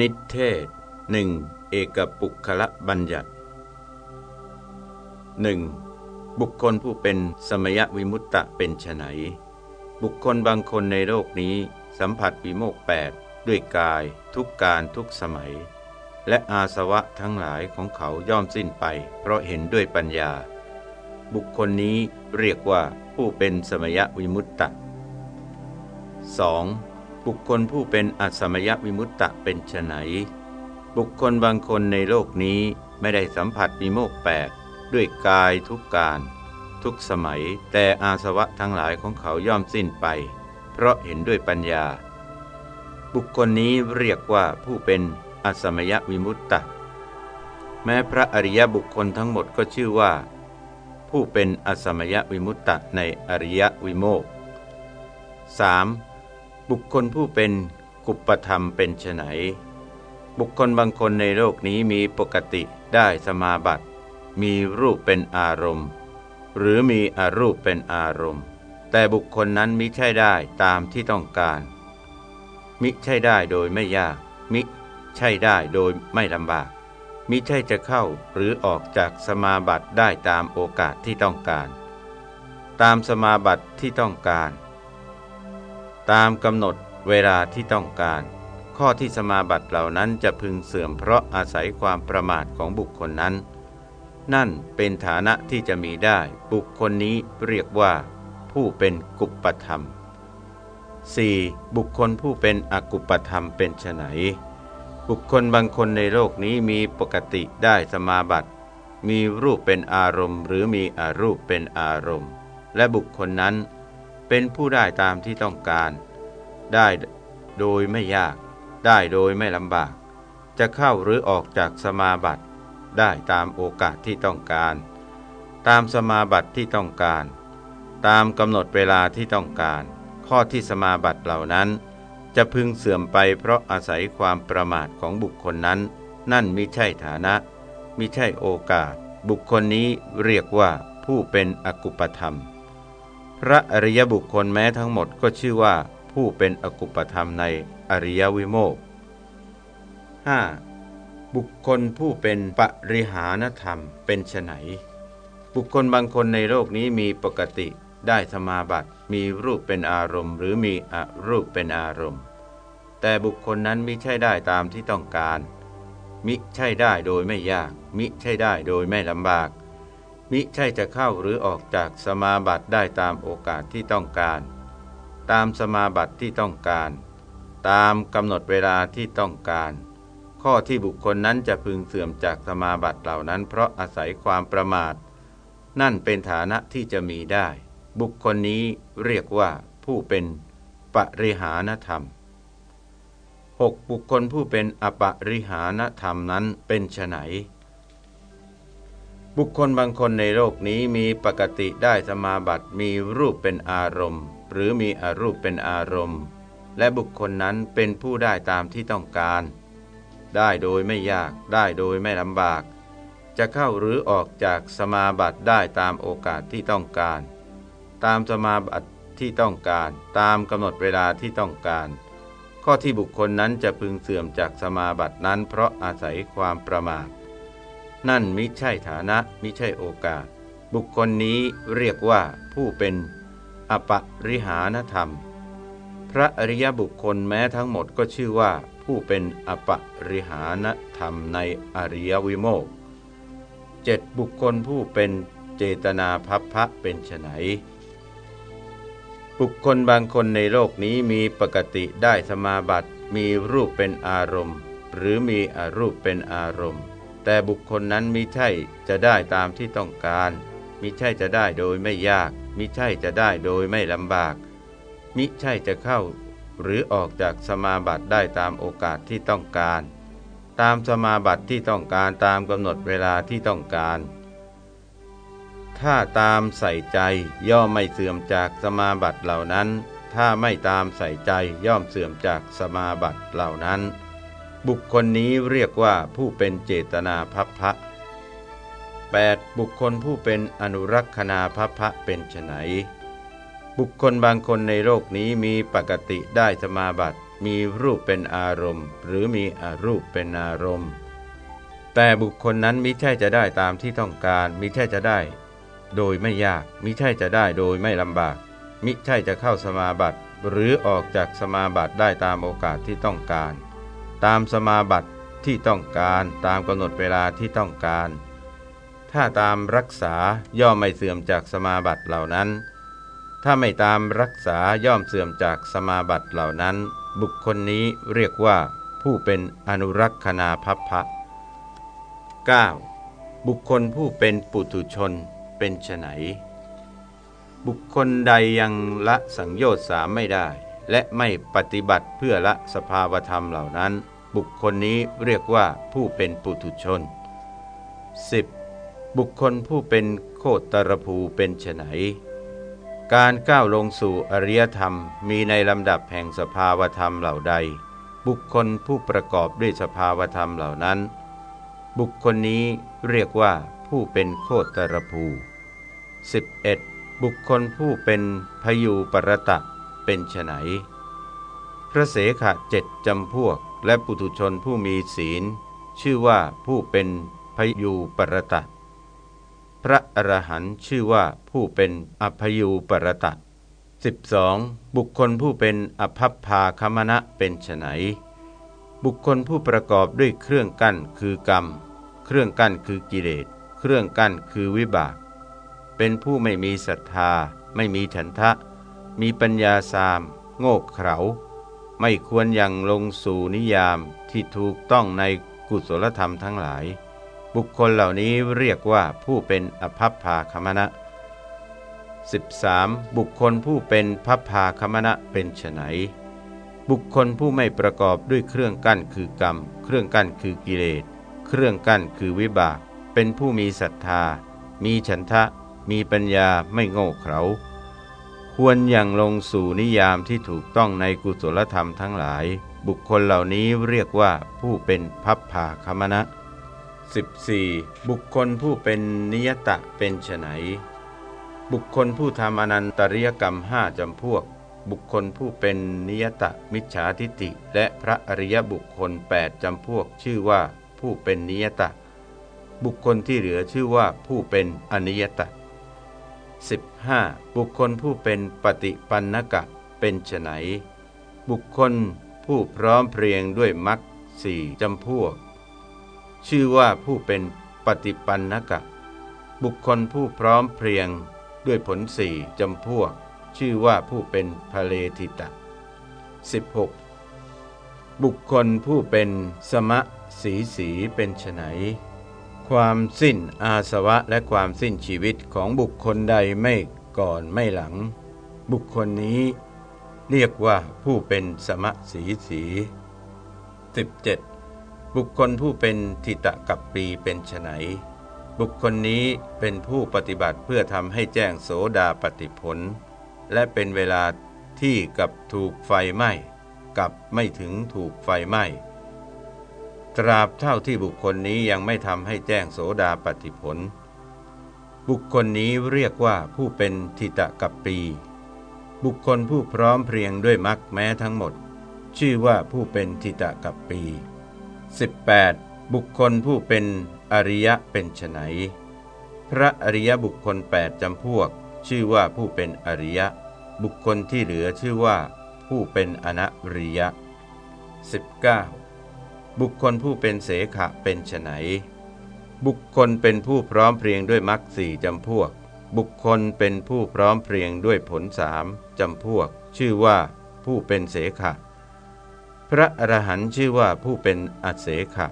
นิเทศหนึ่งเอกปุคละบัญญัติหนึ่งบุคคลผู้เป็นสมยวิมุตตะเป็นไฉนบุคคลบางคนในโลกนี้ สัมผัสวิโมกแปดด้วยกาย ทุกการทุกสมัย และอาสวะทั้งหลายของเขาย่อมสิ้นไป เพราะเห็นด้วยปัญญา บุคคลนี้เรียกว่าผู้เป็นสมยวิมุตตะ 2. บุคคลผู้เป็นอสมยวิมุตตะเป็นไฉนบุคคลบางคนในโลกนี้ไม่ได้สัมผัสวิโมกแปดด้วยกายทุกการ ทุกสมัยแต่อาสวะทั้งหลายของเขาย่อมสิ้นไป เพราะเห็นด้วยปัญญา บุคคลนี้เรียกว่าผู้เป็นอสมยวิมุตตะแม้พระอริยบุคคลทั้งหมดก็ชื่อว่า ผู้เป็นอสมยวิมุตตะในอริยวิโมก 3. บุคคลผู้เป็นกุปธรรมเป็นไฉนบุคคลบางคนในโลกนี้มีปกติได้สมาบัติ มีรูปเป็นอารมณ์ หรือมีอรูปเป็นอารมณ์ แต่บุคคลนั้นมิใช่ได้ตามที่ต้องการ มิใช่ได้โดยไม่ยาก มิใช่ได้โดยไม่ลำบาก มิใช่จะเข้าหรือออกจากสมาบัติได้ตามโอกาสที่ต้องการ ตามสมาบัติที่ต้องการ ตามกำหนดเวลาที่ต้องการ ข้อที่สมาบัติเหล่านั้นจะพึงเสื่อมเพราะอาศัยความประมาทของบุคคลนั้น นั่นเป็นฐานะที่จะมีได้ บุคคลนี้เรียกว่า ผู้เป็นกุปปธรรม 4. บุคคลผู้เป็นอกุปธรรมเป็นไฉนบุคคลบางคนในโลกนี้มีปกติได้สมาบัติ มีรูปเป็นอารมณ์ หรือมีอารูปเป็นอารมณ์ และบุคคลนั้น เป็นผู้ได้ตามที่ต้องการ ได้โดยไม่ยาก ได้โดยไม่ลำบาก จะเข้าหรือออกจากสมาบัติ ได้ตามโอกาสที่ต้องการ ตามสมาบัติที่ต้องการ ตามกำหนดเวลาที่ต้องการ ข้อที่สมาบัติเหล่านั้น จะพึงเสื่อมไปเพราะอาศัยความประมาทของบุคคลนั้น นั่นมิใช่ฐานะมิใช่โอกาส บุคคลนี้เรียกว่าผู้เป็นอกุปธรรม ระอริยบุคคลแม้ทั้งหมดก็ชื่อว่าผู้เป็นอกุปธรรมในอริยวิโมก 5. บุคคลผู้เป็นปริหานธรรมเป็นไฉนบุคคลบางคนในโลกนี้มีปกติได้สมาบัติมีรูปเป็นอารมณ์ หรือมีอรูปเป็นอารมณ์ แต่บุคคลนั้นมิใช่ได้ตามที่ต้องการ มิใช่ได้โดยไม่ยาก มิใช่ได้โดยไม่ลำบาก มิใช่จะเข้าหรือออกจากสมาบัติได้ตามโอกาสที่ต้องการ ตามสมาบัติที่ต้องการ ตามกำหนดเวลาที่ต้องการ ข้อที่บุคคลนั้นจะพึงเสื่อมจากสมาบัติเหล่านั้น เพราะอาศัยความประมาท นั่นเป็นฐานะที่จะมีได้ บุคคลนี้เรียกว่าผู้เป็นปริหานธรรม 6. บุคคลผู้เป็นอปริหานธรรมนั้นเป็นไฉน บุคคลบางคนในโลกนี้มีปกติได้สมาบัติมีรูปเป็นอารมณ์ หรือมีอรูปเป็นอารมณ์ และบุคคลนั้นเป็นผู้ได้ตามที่ต้องการ ได้โดยไม่ยากได้โดยไม่ลำบาก จะเข้าหรือออกจากสมาบัติได้ตามโอกาสที่ต้องการ ตามสมาบัติที่ต้องการ ตามกำหนดเวลาที่ต้องการ ข้อที่บุคคลนั้นจะพึงเสื่อมจากสมาบัตินั้น เพราะอาศัยความประมาท นั่นมิใช่ฐานะมิใช่โอกาส บุคคลนี้เรียกว่าผู้เป็นอปริหานธรรม พระอริยบุคคลแม้ทั้งหมดก็ชื่อว่า ผู้เป็นอปริหานธรรมในอริยวิโมกเจ็ดบุคคลผู้เป็นเจตนาพัพพะเป็นไฉนบุคคลบางคนในโลกนี้มีปกติได้สมาบัติ มีรูปเป็นอารมณ์ หรือมีอรูปเป็นอารมณ์ แต่บุคคลนั้นมิใช่จะได้ตามที่ต้องการมิใช่จะได้โดยไม่ยาก มิใช่จะได้โดยไม่ลำบาก มิใช่จะเข้า หรือออกจากสมาบัติได้ตามโอกาสที่ต้องการ ตามสมาบัติที่ต้องการตามกำหนดเวลาที่ต้องการ ถ้าตามใส่ใจย่อมไม่เสื่อมจากสมาบัติเหล่านั้น ถ้าไม่ตามใส่ใจย่อมเสื่อมจากสมาบัติเหล่านั้น บุคคลนี้เรียกว่าผู้เป็นเจตนาพัพพะ 8. บุคคลผู้เป็นอนุรักษณาภพะเป็นไฉนบุคคลบางคนในโลกนี้มีปกติได้สมาบัติมีรูปเป็นอารมณ์ หรือมีอรูปเป็นอารมณ์ แต่บุคคลนั้นมิใช่จะได้ตามที่ต้องการมิใช่จะได้ โดยไม่ยากมิใช่จะได้โดยไม่ลำบาก มิใช่จะเข้าสมาบัติ หรือออกจากสมาบัติได้ตามโอกาสที่ต้องการ ตามสมาบัติที่ต้องการตามกำหนดเวลาที่ต้องการ ถ้าตามรักษาย่อมไม่เสื่อมจากสมาบัติเหล่านั้น ถ้าไม่ตามรักษาย่อมเสื่อมจากสมาบัติเหล่านั้น บุคคลนี้เรียกว่าผู้เป็นอนุรักษณาภัพพะ 9. บุคคลผู้เป็นปุถุชนเป็นไฉนบุคคลใดยังละสังโยชน์สามไม่ได้ และไม่ปฏิบัติเพื่อละสภาวธรรมเหล่านั้น บุคคลนี้เรียกว่าผู้เป็นปุถุชน 10. บุคคลผู้เป็นโคตรภูเป็นไฉนการก้าวลงสู่อริยธรรมมีในลำดับแห่งสภาวธรรมเหล่าใด บุคคลผู้ประกอบด้วยสภาวธรรมเหล่านั้น บุคคลนี้เรียกว่าผู้เป็นโคตรภู 11. บุคคลผู้เป็นพยูปรตะ เป็นไนพระเสขะเจ็ดจำพวก และปุถุชนผู้มีศีล ชื่อว่าผู้เป็นพยูปรตะ พระอรหันต์ชื่อว่าผู้เป็นอภยูปรตะ 12. บุคคลผู้เป็นอภัพพาคมณะเป็นไนบุคคลผู้ประกอบด้วยเครื่องกั้นคือกรรม เครื่องกั้นคือกิเลส เครื่องกั้นคือวิบาก เป็นผู้ไม่มีศรัทธา ไม่มีฉันทะ มีปัญญาสาม โง่เขลาไม่ควรยังลงสู่นิยามที่ถูกต้องในกุศลธรรมทั้งหลาย บุคคลเหล่านี้เรียกว่าผู้เป็นอภัพพาคมณะ 13. บุคคลผู้เป็นพัพพาคมณะเป็นไฉนบุคคลผู้ไม่ประกอบด้วยเครื่องกั้นคือกรรม เครื่องกั้นคือกิเลส เครื่องกั้นคือวิบาก เป็นผู้มีศรัทธา มีฉันทะ มีปัญญาไม่โง่เขลา ควรอย่างลงสู่นิยามที่ถูกต้องในกุศลธรรมทั้งหลาย บุคคลเหล่านี้เรียกว่าผู้เป็นพัพภาคมณะ 14. บุคคลผู้เป็นนิยตะเป็นไฉนบุคคลผู้ทำอนันตริยกรรมห้าจำพวก บุคคลผู้เป็นนิยตะมิจฉาทิฏฐิและพระอริยบุคคล 8จำพวก ชื่อว่าผู้เป็นนิยตะ บุคคลที่เหลือชื่อว่าผู้เป็นอนิยตะ 15. บุคคลผู้เป็นปฏิปันนกะเป็นไฉนบุคคลผู้พร้อมเพรียงด้วยมรรคสี่จำพวก ชื่อว่าผู้เป็นปฏิปันนกะ บุคคลผู้พร้อมเพรียงด้วยผลสี่จำพวก ชื่อว่าผู้เป็นภเลทิตะ 16. บุคคลผู้เป็นสมะสีสีเป็นไฉน ความสิ้นอาสวะและความสิ้นชีวิตของบุคคลใดไม่ก่อนไม่หลัง บุคคลนี้ เรียกว่าผู้เป็นสมะสีสี 17. บุคคลผู้เป็นทิตะกับปีเป็นไฉนบุคคลนี้เป็นผู้ปฏิบัติเพื่อทำให้แจ้งโสดาปฏิผล และเป็นเวลาที่กับถูกไฟไหม้กับไม่ถึงถูกไฟไหม้ ตราบเท่าที่บุคคลนี้ยังไม่ทำให้แจ้งโสดาปฏิผล บุคคลนี้เรียกว่าผู้เป็นทิตะกัปปี บุคคลผู้พร้อมเพรียงด้วยมรรคแม้ทั้งหมด ชื่อว่าผู้เป็นทิตะกัปปี 18. บุคคลผู้เป็นอริยะเป็นไฉนพระอริยบุคคล 8จำพวก ชื่อว่าผู้เป็นอริยะ บุคคลที่เหลือชื่อว่า ผู้เป็นอนัริยะ 19. บุคคลผู้เป็นเสขะเป็นไฉนบุคคลเป็นผู้พร้อมเพรียงด้วยมรรคสี่จำพวก บุคคลเป็นผู้พร้อมเพรียงด้วยผลสามจำพวก ชื่อว่าผู้เป็นเสขะ พระอรหันต์ชื่อว่าผู้เป็นอัเสขะ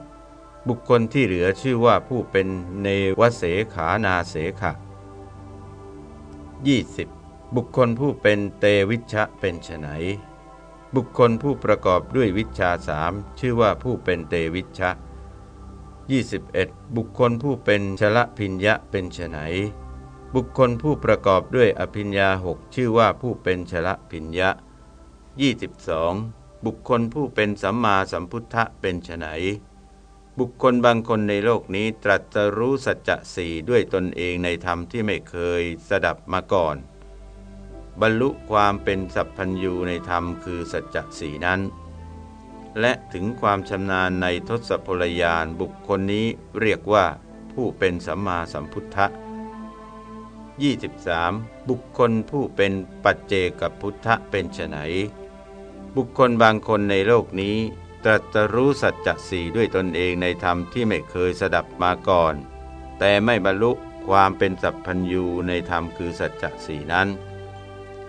บุคคลที่เหลือชื่อว่าผู้เป็นเนวเสขานาเสขะ 20. บุคคลผู้เป็นเตวิชะเป็นไฉน บุคคลผู้ประกอบด้วยวิชาสามชื่อว่าผู้เป็นเตวิชะ 21. บุคคลผู้เป็นชละพิญญะเป็นไฉนบุคคลผู้ประกอบด้วยอภิญญาหกชื่อว่าผู้เป็นชละพิญญะ 22. บุคคลผู้เป็นสัมมาสัมพุทธะเป็นไฉนบุคคลบางคนในโลกนี้ตรัสรู้สัจจะสี่ด้วยตนเองในธรรมที่ไม่เคยสดับมาก่อน บรรลุความเป็นสัพพัญญูในธรรมคือสัจจะสีนั้น และถึงความชำนาญในทศพลยานบุคคลนี้เรียกว่าผู้เป็นสัมมาสัมพุทธะ 23. บุคคลผู้เป็นปัจเจกพุทธะเป็นไฉนบุคคลบางคนในโลกนี้ ตรัสรู้สัจจะสี่ด้วยตนเองในธรรมที่ไม่เคยสดับมาก่อน แต่ไม่บรรลุความเป็นสัพพัญญูในธรรมคือสัจจะสี่นั้น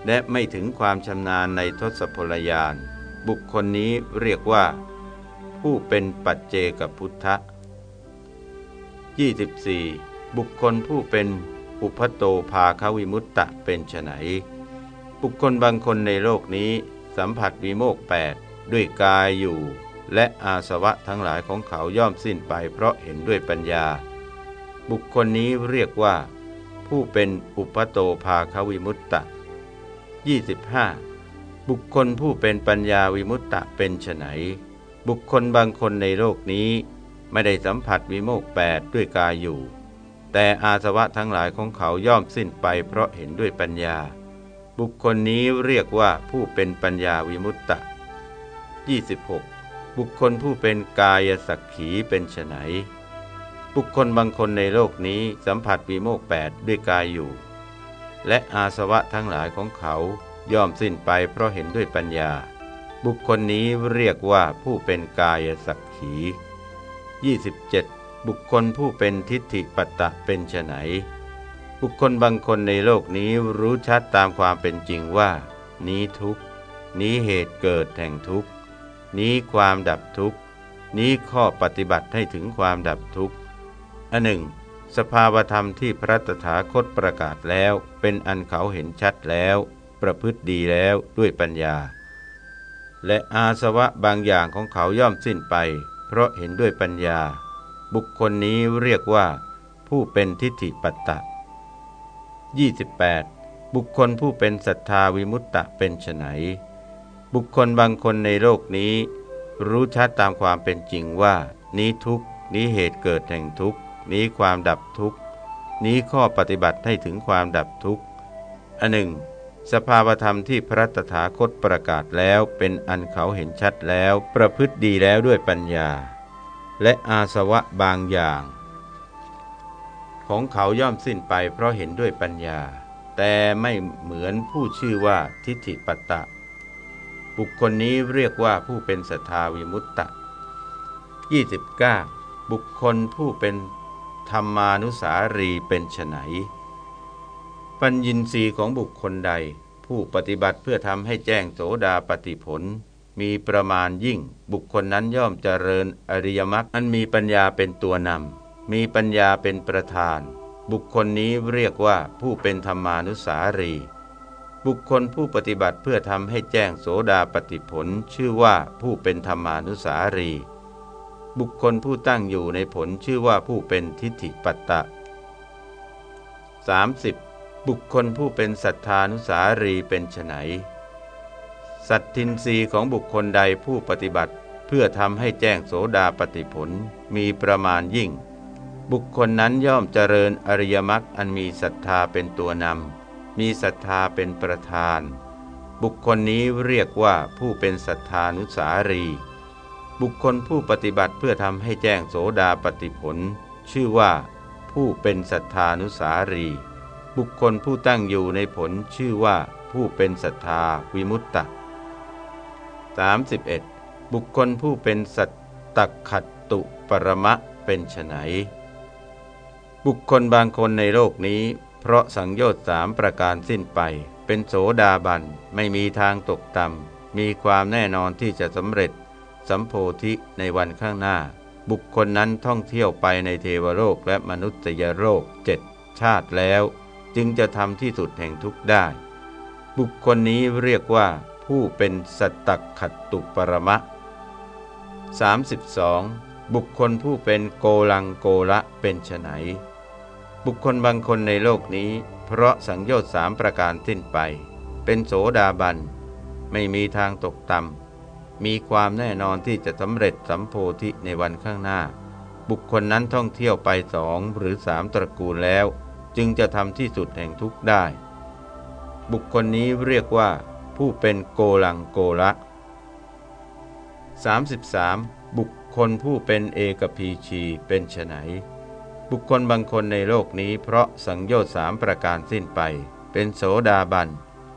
และไม่ถึงความชำนาญในทศพลยาน บุคคลนี้เรียกว่า ผู้เป็นปัจเจกพุทธะ 24. บุคคลผู้เป็นอุพโตภาควิมุตตะเป็นไฉนบุคคลบางคนในโลกนี้สัมผัสวิโมกแปดด้วยกายอยู่ และอาสวะทั้งหลายของเขาย่อมสิ้นไปเพราะเห็นด้วยปัญญา บุคคลนี้เรียกว่า ผู้เป็นอุปโตภาควิมุตตะ 25. บุคคลผู้เป็นปัญญาวิมุตตะเป็นไฉนบุคคลบางคนในโลกนี้ไม่ได้สัมผัสวิโมกแปดด้วยกายอยู่ แต่อาสวะทั้งหลายของเขาย่อมสิ้นไปเพราะเห็นด้วยปัญญา บุคคลนี้เรียกว่าผู้เป็นปัญญาวิมุตตะ 26. บุคคลผู้เป็นกายสักขีเป็นไฉนบุคคลบางคนในโลกนี้สัมผัสวิโมกแปดด้วยกายอยู่ และอาสวะทั้งหลายของเขาย่อมสิ้นไปเพราะเห็นด้วยปัญญา บุคคลนี้เรียกว่าผู้เป็นกายสักขี 27 บุคคลผู้เป็นทิฏฐิปัตตะเป็นไฉนบุคคลบางคนในโลกนี้รู้ชัดตามความเป็นจริงว่า นี้ทุกนี้เหตุเกิดแห่งทุกนี้ความดับทุกนี้ข้อปฏิบัติให้ถึงความดับทุกอันหนึ่ง สภาวธรรมที่พระตถาคตประกาศแล้ว เป็นอันเขาเห็นชัดแล้ว ประพฤติดีแล้วด้วยปัญญา และอาสวะบางอย่างของเขาย่อมสิ้นไป เพราะเห็นด้วยปัญญา บุคคลนี้เรียกว่า ผู้เป็นทิฏฐิปัตตะ 28. บุคคลผู้เป็นศรัทธาวิมุตตะเป็นไฉนบุคคลบางคนในโลกนี้ รู้ชัดตามความเป็นจริงว่า นี้ทุกนี้เหตุเกิดแห่งทุก นี้ความดับทุกข์ นี้ข้อปฏิบัติให้ถึงความดับทุกข์อันหนึ่ง สภาวธรรมที่พระตถาคตประกาศแล้วเป็นอันเขาเห็นชัดแล้วประพฤติดีแล้วด้วยปัญญา และอาสวะบางอย่าง ของเขาย่อมสิ้นไปเพราะเห็นด้วยปัญญา แต่ไม่เหมือนผู้ชื่อว่าทิฏฐิปัตตะ บุคคลนี้เรียกว่าผู้เป็นสัทธาวิมุตตะ 29. บุคคลผู้เป็น ธรรมานุสารีเป็นไนปัญญินทรีย์ของบุคคลใด ผู้ปฏิบัติเพื่อทำให้แจ้งโสดาปฏิผล มีประมาณยิ่ง บุคคลนั้นย่อมเจริญอริยมรรคอันมีปัญญาเป็นตัวนำมีปัญญาเป็นประธาน บุคคลนี้เรียกว่าผู้เป็นธรรมานุสารี บุคคลผู้ปฏิบัติเพื่อทำให้แจ้งโสดาปฏิผล ชื่อว่าผู้เป็นธรรมานุสารี บุคคลผู้ตั้งอยู่ในผลชื่อว่าผู้เป็นทิฏฐิปัตตะ 30. บุคคลผู้เป็นศรัทธานุสารีเป็นไฉนสัตทินรีของบุคคลใดผู้ปฏิบัติ เพื่อทำให้แจ้งโสดาปฏิผลมีประมาณยิ่ง บุคคลนั้นย่อมเจริญอริยมรรคอันมีศรัทธาเป็นตัวนำมีศรัทธาเป็นประธาน บุคคลนี้เรียกว่าผู้เป็นศรัทธานุสารี บุคคลผู้ปฏิบัติเพื่อทำให้แจ้งโสดาปฏิผล ชื่อว่า ผู้เป็นศรัทธานุสารี บุคคลผู้ตั้งอยู่ในผลชื่อว่าผู้เป็นศรัทธาวิมุตตะ 31. บุคคลผู้เป็นสัตตขัตตุปรมะเป็นไฉนบุคคลบางคนในโลกนี้ เพราะสังโยชน์สามประการสิ้นไป เป็นโสดาบันไม่มีทางตกต่ำมีความแน่นอนที่จะสำเร็จ สัมโพธิในวันข้างหน้า บุคคลนั้นท่องเที่ยวไปในเทวโลกและมนุษยโลกเจ็ดชาติแล้ว จึงจะทำที่สุดแห่งทุกได้ บุคคลนี้เรียกว่าผู้เป็นสัตตขัตตุปรมะ 32. บุคคลผู้เป็นโกลังโกละเป็นไฉนบุคคลบางคนในโลกนี้ เพราะสังโยชน์สามประการสิ้นไป เป็นโสดาบัน ไม่มีทางตกต่ำ มีความแน่นอนที่จะสำเร็จสัมโพธิในวันข้างหน้า บุคคลนั้นท่องเที่ยวไปสองหรือสามตระกูลแล้ว จึงจะทำที่สุดแห่งทุกข์ได้ บุคคลนี้เรียกว่า ผู้เป็นโกลังโกละ 33. บุคคลผู้เป็นเอกพีชีเป็นไฉนบุคคลบางคนในโลกนี้เพราะสังโยชน์สามประการสิ้นไป เป็นโสดาบัน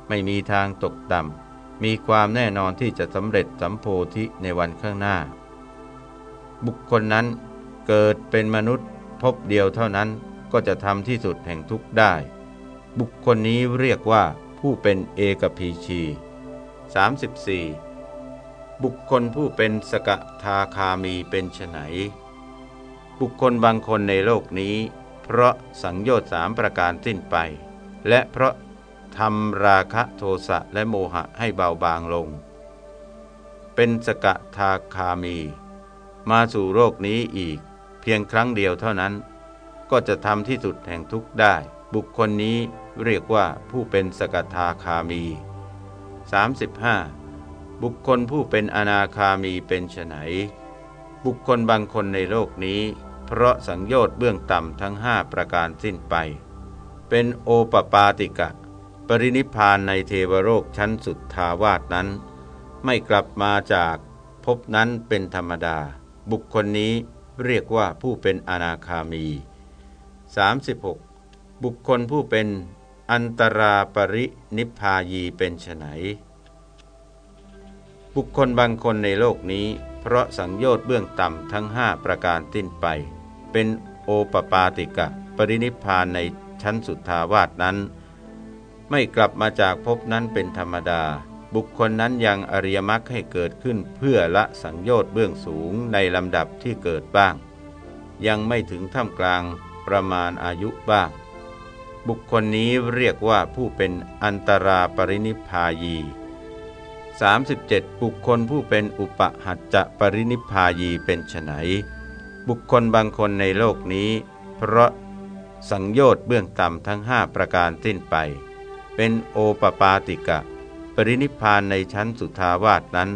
ไม่มีทางตกต่ำ มีความแน่นอนที่จะสำเร็จสัมโพธิในวันข้างหน้า บุคคลนั้นเกิดเป็นมนุษย์พบเดียวเท่านั้นก็จะทำที่สุดแห่งทุกข์ได้ บุคคลนี้เรียกว่าผู้เป็นเอกพีชี 34. บุคคลผู้เป็นสกทาคามีเป็นไนบุคคลบางคนในโลกนี้ เพราะสังโยชน์สามประการสิ้นไป และเพราะ ทำราคะโทสะและโมหะให้เบาบางลง เป็นสกทาคามี มาสู่โลกนี้อีก เพียงครั้งเดียวเท่านั้น ก็จะทำที่สุดแห่งทุกข์ได้ บุคคลนี้เรียกว่าผู้เป็นสกทาคามี 35. บุคคลผู้เป็นอนาคามีเป็นไฉนบุคคลบางคนในโลกนี้ เพราะสังโยชน์เบื้องต่ำทั้งห้าประการสิ้นไป เป็นโอปปาติกะ ปรินิพานในเทวโลกชั้นสุดทาวาสนั้น ไม่กลับมาจากพบนั้นเป็นธรรมดา บุคคลนี้เรียกว่าผู้เป็นอนาคามี 36. บุคคลผู้เป็นอันตราปรินิพพายีเป็นไฉนบุคคลบางคนในโลกนี้ เพราะสังโยชน์เบื้องต่ำทั้งห้าประการสิ้นไป เป็นโอปปาติกะ ปรินิพานในชั้นสุทธาวาสนั้น ไม่กลับมาจากภพนั้นเป็นธรรมดา บุคคลนั้นยังอริยมรรคให้เกิดขึ้นเพื่อละสังโยชน์เบื้องสูงในลำดับที่เกิดบ้าง ยังไม่ถึงท่ามกลางประมาณอายุบ้าง บุคคลนี้เรียกว่าผู้เป็นอันตราปรินิพายี 37. บุคคลผู้เป็นอุปหัจจะปรินิพายีเป็นไฉนบุคคลบางคนในโลกนี้ เพราะสังโยชน์เบื้องต่ำทั้งห้าประการสิ้นไป เป็นโอปปาติกะ ปรินิพานในชั้นสุทาวาสนั้น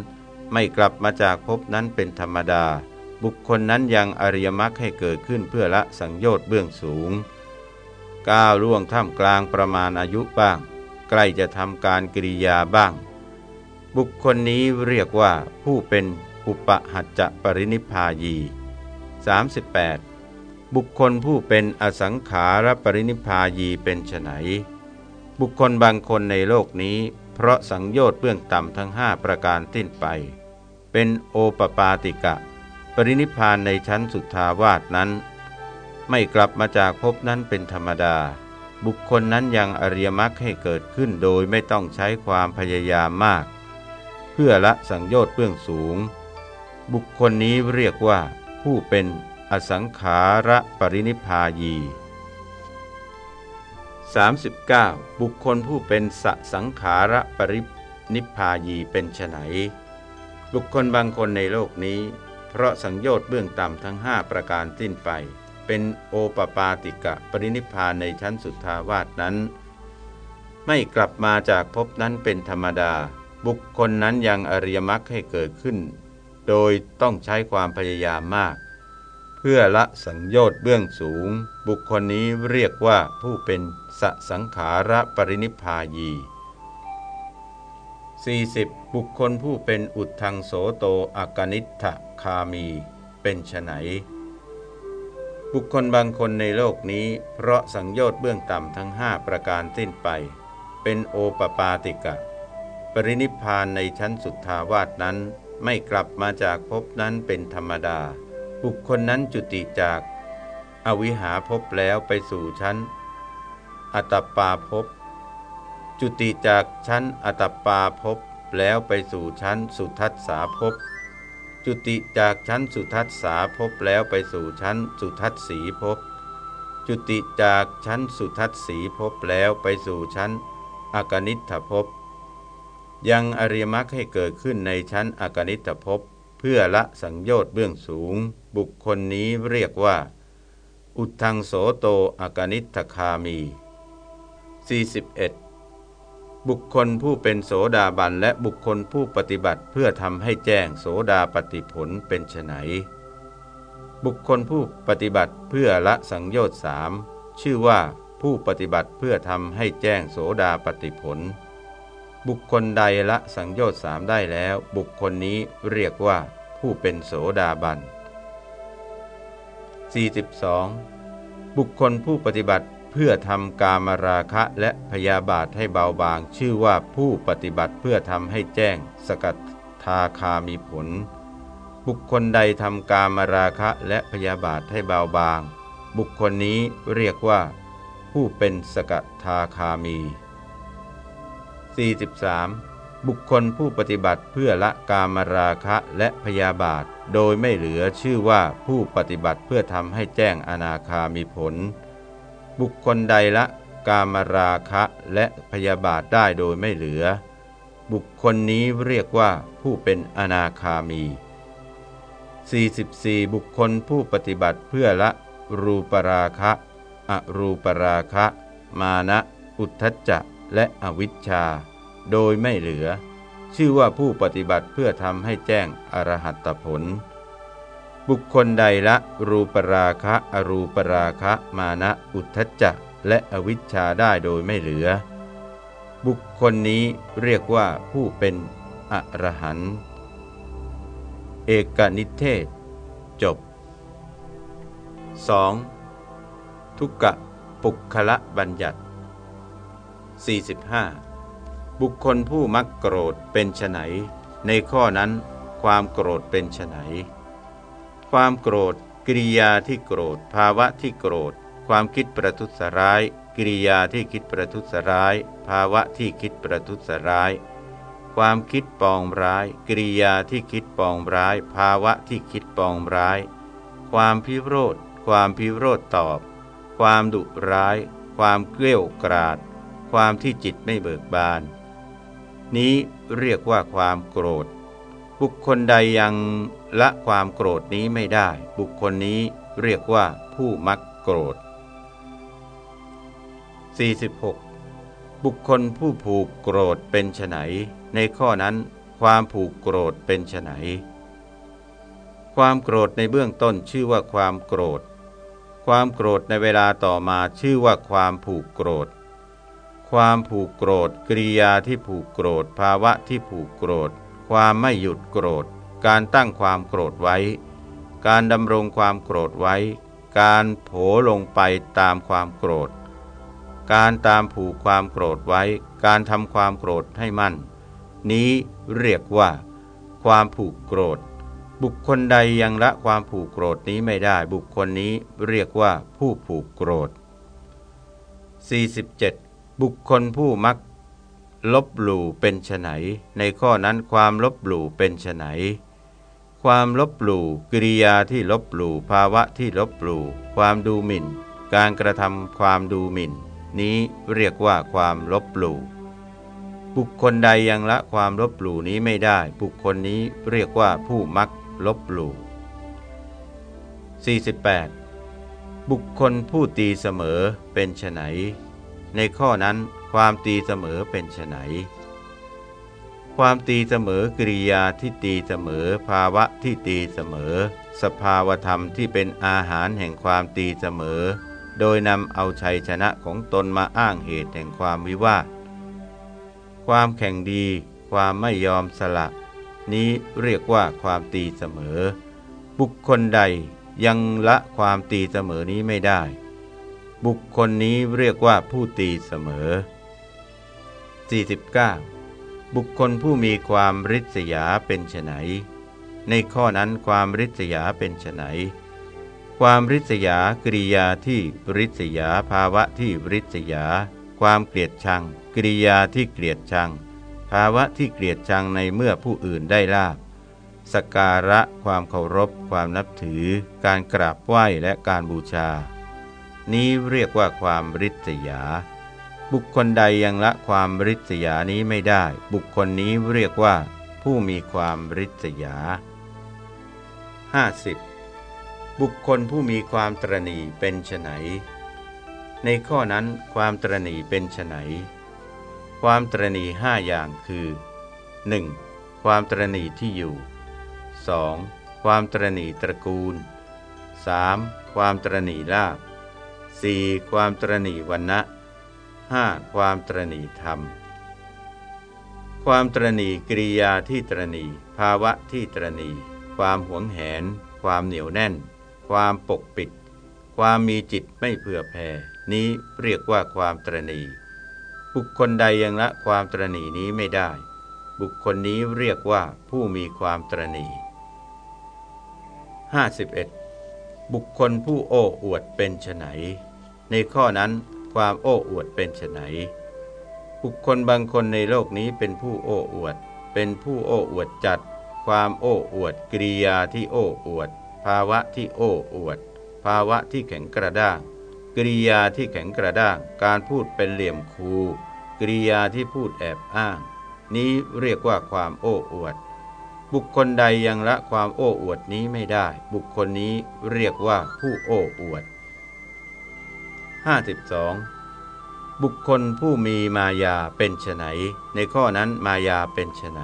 ไม่กลับมาจากภพนั้นเป็นธรรมดา บุคคลนั้นยังอริยมรรคให้เกิดขึ้นเพื่อละสังโยชน์เบื้องสูงก้าวล่วงท่ามกลางประมาณอายุบ้าง ใกล้จะทำการกิริยาบ้าง บุคคลนี้เรียกว่าผู้เป็นอุปหัจจะปรินิพายี 38. บุคคลผู้เป็นอสังขารปรินิพายีเป็นไฉน บุคคลบางคนในโลกนี้ เพราะสังโยชน์เบื้องต่ำทั้งห้าประการสิ้นไป เป็นโอปปาติกะ ปรินิพานในชั้นสุทธาวาสนั้น ไม่กลับมาจากภพนั้นเป็นธรรมดา บุคคลนั้นยังอริยมรรคให้เกิดขึ้นโดยไม่ต้องใช้ความพยายามมาก เพื่อละสังโยชน์เบื้องสูง บุคคลนี้เรียกว่าผู้เป็นอสังขาระปรินิพายี 39. บุคคลผู้เป็นสสังขาระปรินิพพายีเป็นไฉนบุคคลบางคนในโลกนี้ เพราะสังโยชน์เบื้องต่ำทั้งห้าประการสิ้นไป เป็นโอปปาติกะปรินิพพานในชั้นสุทธาวาสนั้น ไม่กลับมาจากภพนั้นเป็นธรรมดา บุคคลนั้นยังอริยมรรคให้เกิดขึ้น โดยต้องใช้ความพยายามมาก พื่อละสังโยชน์เบื้องสูง บุคคลนี้เรียกว่าผู้เป็นสสังขาระปรินิพายี 40. บุคคลผู้เป็นอุทังโสโตอากนิทะคามี เป็นไฉนบุคคลบางคนในโลกนี้ เพราะสังโยชน์เบื้องต่ำทั้งห้าประการสิ้นไป เป็นโอปปาติกะ ปรินิพานในชั้นสุทธาวาสนั้นไม่กลับมาจากภพนั้นเป็นธรรมดา บุคคลนั้นจุติจาก อวิหาภพแล้วไปสู่ชั้น อัตปาภพจุติจากชั้นอัตปาภพแล้วไปสู่ชั้นสุทัศสาภพจุติจากชั้นสุทัศสาภพแล้วไปสู่ชั้นสุทัศสีภพจุติจากชั้นสุทัศสีภพแล้วไปสู่ชั้นอากนิทภพยังอริยมรรคให้เกิดขึ้นในชั้นอากนิตภพ เพื่อละสังโยชน์เบื้องสูง บุคคลนี้เรียกว่า อุทังโสโตอากนิตคามี 41. บุคคลผู้เป็นโสดาบันและบุคคลผู้ปฏิบัติเพื่อทำให้แจ้งโสดาปฏิผลเป็นไนบุคคลผู้ปฏิบัติเพื่อละสังโยชน์สามชื่อว่าผู้ปฏิบัติเพื่อทำให้แจ้งโสดาปฏิผล บุคคลใดละสังโยชน์สามได้แล้ว บุคคลนี้เรียกว่าผู้เป็นโสดาบัน 42. บุคคลผู้ปฏิบัติเพื่อทำกามราคะและพยาบาทให้เบาบาง ชื่อว่าผู้ปฏิบัติเพื่อทำให้แจ้ง สกัดทาคามีผล บุคคลใดทำกามราคะและพยาบาทให้เบาบาง บุคคลนี้เรียกว่า ผู้เป็นสกัดทาคามี 43. บุคคลผู้ปฏิบัติเพื่อละกามราคะและพยาบาท โดยไม่เหลือชื่อว่าผู้ปฏิบัติเพื่อทำให้แจ้งอนาคามีผล บุคคลใดละกามราคะและพยาบาทได้โดยไม่เหลือ บุคคลนี้เรียกว่าผู้เป็นอนาคามี 44. บุคคลผู้ปฏิบัติเพื่อละรูปราคะ อรูปราคะ มานะ อุทธัจจะ และอวิชชา โดยไม่เหลือ ชื่อว่าผู้ปฏิบัติเพื่อทำให้แจ้งอรหัตผล บุคคลใดละรูปราคะอรูปราคะมานะอุทธจจะและอวิชชาได้โดยไม่เหลือ บุคคลนี้เรียกว่าผู้เป็นอรหันต์เอกนิเทศ จบ 2. ทุกกะปุคละบัญญัติ 45. บุคคลผู้มักโกรธเป็นไฉนในข้อนั้น ความโกรธเป็นไฉนความโกรธ กิริยาที่โกรธ ภาวะที่โกรธ ความคิดประทุษร้าย กิริยาที่คิดประทุษร้าย ภาวะที่คิดประทุษร้าย ความคิดปองร้าย กิริยาที่คิดปองร้าย ภาวะที่คิดปองร้าย ความพิโรธ ความพิโรธตอบ ความดุร้าย ความเกลี้ยกราด ความที่จิตไม่เบิกบาน นี้เรียกว่าความโกรธ บุคคลใดยังละความโกรธนี้ไม่ได้ บุคคลนี้เรียกว่าผู้มักโกรธ 46. บุคคลผู้ผูกโกรธเป็นไฉนในข้อนั้นความผูกโกรธเป็นไฉนความโกรธในเบื้องต้นชื่อว่าความโกรธ ความโกรธในเวลาต่อมาชื่อว่าความผูกโกรธ ความผูกโกรธกริยาที่ผูกโกรธ ภาวะที่ผูกโกรธ ความไม่หยุดโกรธ การตั้งความโกรธไว้ การดำรงความโกรธไว้ การโผลงไปตามความโกรธ การตามผูกความโกรธไว้ การทำความโกรธให้มั่น นี้เรียกว่า ความผูกโกรธ บุคคลใดยังละความผูกโกรธนี้ไม่ได้บุคคลนี้เรียกว่าผู้ผูกโกรธ47 บุคคลผู้มัก ลบหลู่เป็นไฉนในข้อนั้นความลบหลู่เป็นไฉนความลบหลู่กิริยาที่ลบหลู่ภาวะที่ลบหลู่ความดูหมิ่น การกระทำความดูหมิ่น นี้เรียกว่าความลบหลู่บุคคลใดยังละความลบหลู่นี้ไม่ได้ บุคคลนี้เรียกว่าผู้มักลบหลู่48 บุคคลผู้ตีเสมอเป็นไฉน ในข้อนั้นความตีเสมอเป็นไฉนความตีเสมอกิริยาที่ตีเสมอภาวะที่ตีเสมอ สภาวธรรมที่เป็นอาหารแห่งความตีเสมอ โดยนำเอาชัยชนะของตนมาอ้างเหตุแห่งความวิวาทความแข่งดี ความไม่ยอมสละ นี้เรียกว่าความตีเสมอ บุคคลใดยังละความตีเสมอนี้ไม่ได้ บุคคลนี้เรียกว่าผู้ตีเสมอ 49. บุคคลผู้มีความริษยาเป็นไฉนในข้อนั้นความริษยาเป็นไฉนความริษยากริยาที่ริษยาภาวะที่ริษยา ความเกลียดชังกริยาที่เกลียดชัง ภาวะที่เกลียดชังในเมื่อผู้อื่นได้ลาบสการะความเคารพ ความนับถือ การกราบไหว้และการบูชา นี้เรียกว่าความริษยา บุคคลใดยังละความริษยานี้ไม่ได้ บุคคลนี้เรียกว่า ผู้มีความริษยา 50. บุคคลผู้มีความตรณีเป็นไนในข้อนั้นความตรณีเป็นไนความตรณีห้าอย่างคือ 1. ความตรณีที่อยู่ 2. ความตรณีตระกูล 3. ความตรณีลาภ 4. ความตรณีวันนะ 5. ความตรณีธรรม ความตรณีกิริยาที่ตรณีภาวะที่ตรณีความหวงแหน ความเหนียวแน่น ความปกปิด ความมีจิตไม่เผื่อแผ่ นี้เรียกว่าความตรณีบุคคลใดยังละความตรณีนี้ไม่ได้ บุคคลนี้เรียกว่าผู้มีความตรณี51บุคคลผู้โอ้อวดเป็นไฉน ในข้อนั้นความโอ้อวดเป็นไนบุคคลบางคนในโลกนี้เป็นผู้โอ้อวด เป็นผู้โอ้อวดจัด ความโอ้อวดกิริยาที่โอ้อวด ภาวะที่โอ้อวด ภาวะที่แข็งกระด้างกริยาที่แข็งกระด้าง การพูดเป็นเหลี่ยมคูกริยาที่พูดแอบอ้าง นี้เรียกว่าความโอ้อวด บุคคลใดยังละความโอ้อวดนี้ไม่ได้ บุคคลนี้เรียกว่าผู้โอ้อวด 52. บุคคลผู้มีมายาเป็นไฉนในข้อนั้นมายาเป็นไฉน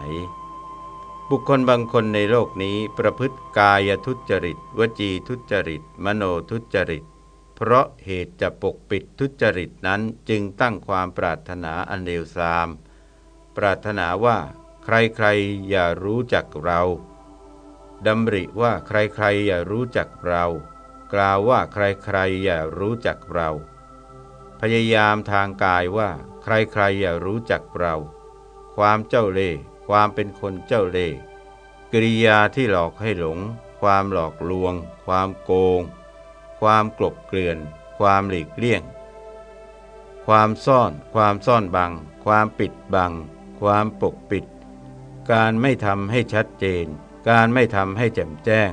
บุคคลบางคนในโลกนี้ประพฤติกายทุจริต วจีทุจริต มโนทุจริต เพราะเหตุจะปกปิดทุจริตนั้นจึงตั้งความปรารถนาอันเลวทราม ปรารถนาว่าใครๆอย่ารู้จักเราดำริว่าใครๆอย่ารู้จักเรา กล่าวว่าใครๆอย่ารู้จักเรา พยายามทางกายว่าใครๆอย่ารู้จักเรา ความเจ้าเล่ห์ความเป็นคนเจ้าเล่ห์กริยาที่หลอกให้หลง ความหลอกลวง ความโกง ความกลบเกลื่อน ความหลีกเลี่ยง ความซ่อน ความซ่อนบัง ความปิดบัง ความปกปิด การไม่ทำให้ชัดเจน การไม่ทำให้แจ่มแจ้ง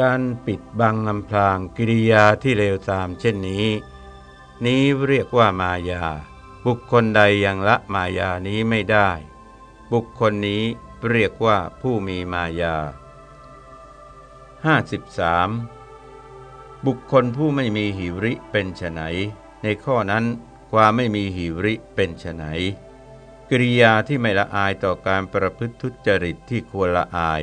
การปิดบังอำพรางกิริยาที่เลวทรามเช่นนี้ นี้เรียกว่ามายา บุคคลใดยังละมายานี้ไม่ได้ บุคคลนี้เรียกว่าผู้มีมายา 53 บุคคลผู้ไม่มีหิริเป็นไฉนในข้อนั้นความไม่มีหิริเป็นไฉนกิริยาที่ไม่ละอายต่อการประพฤติทุจริตที่ควรละอาย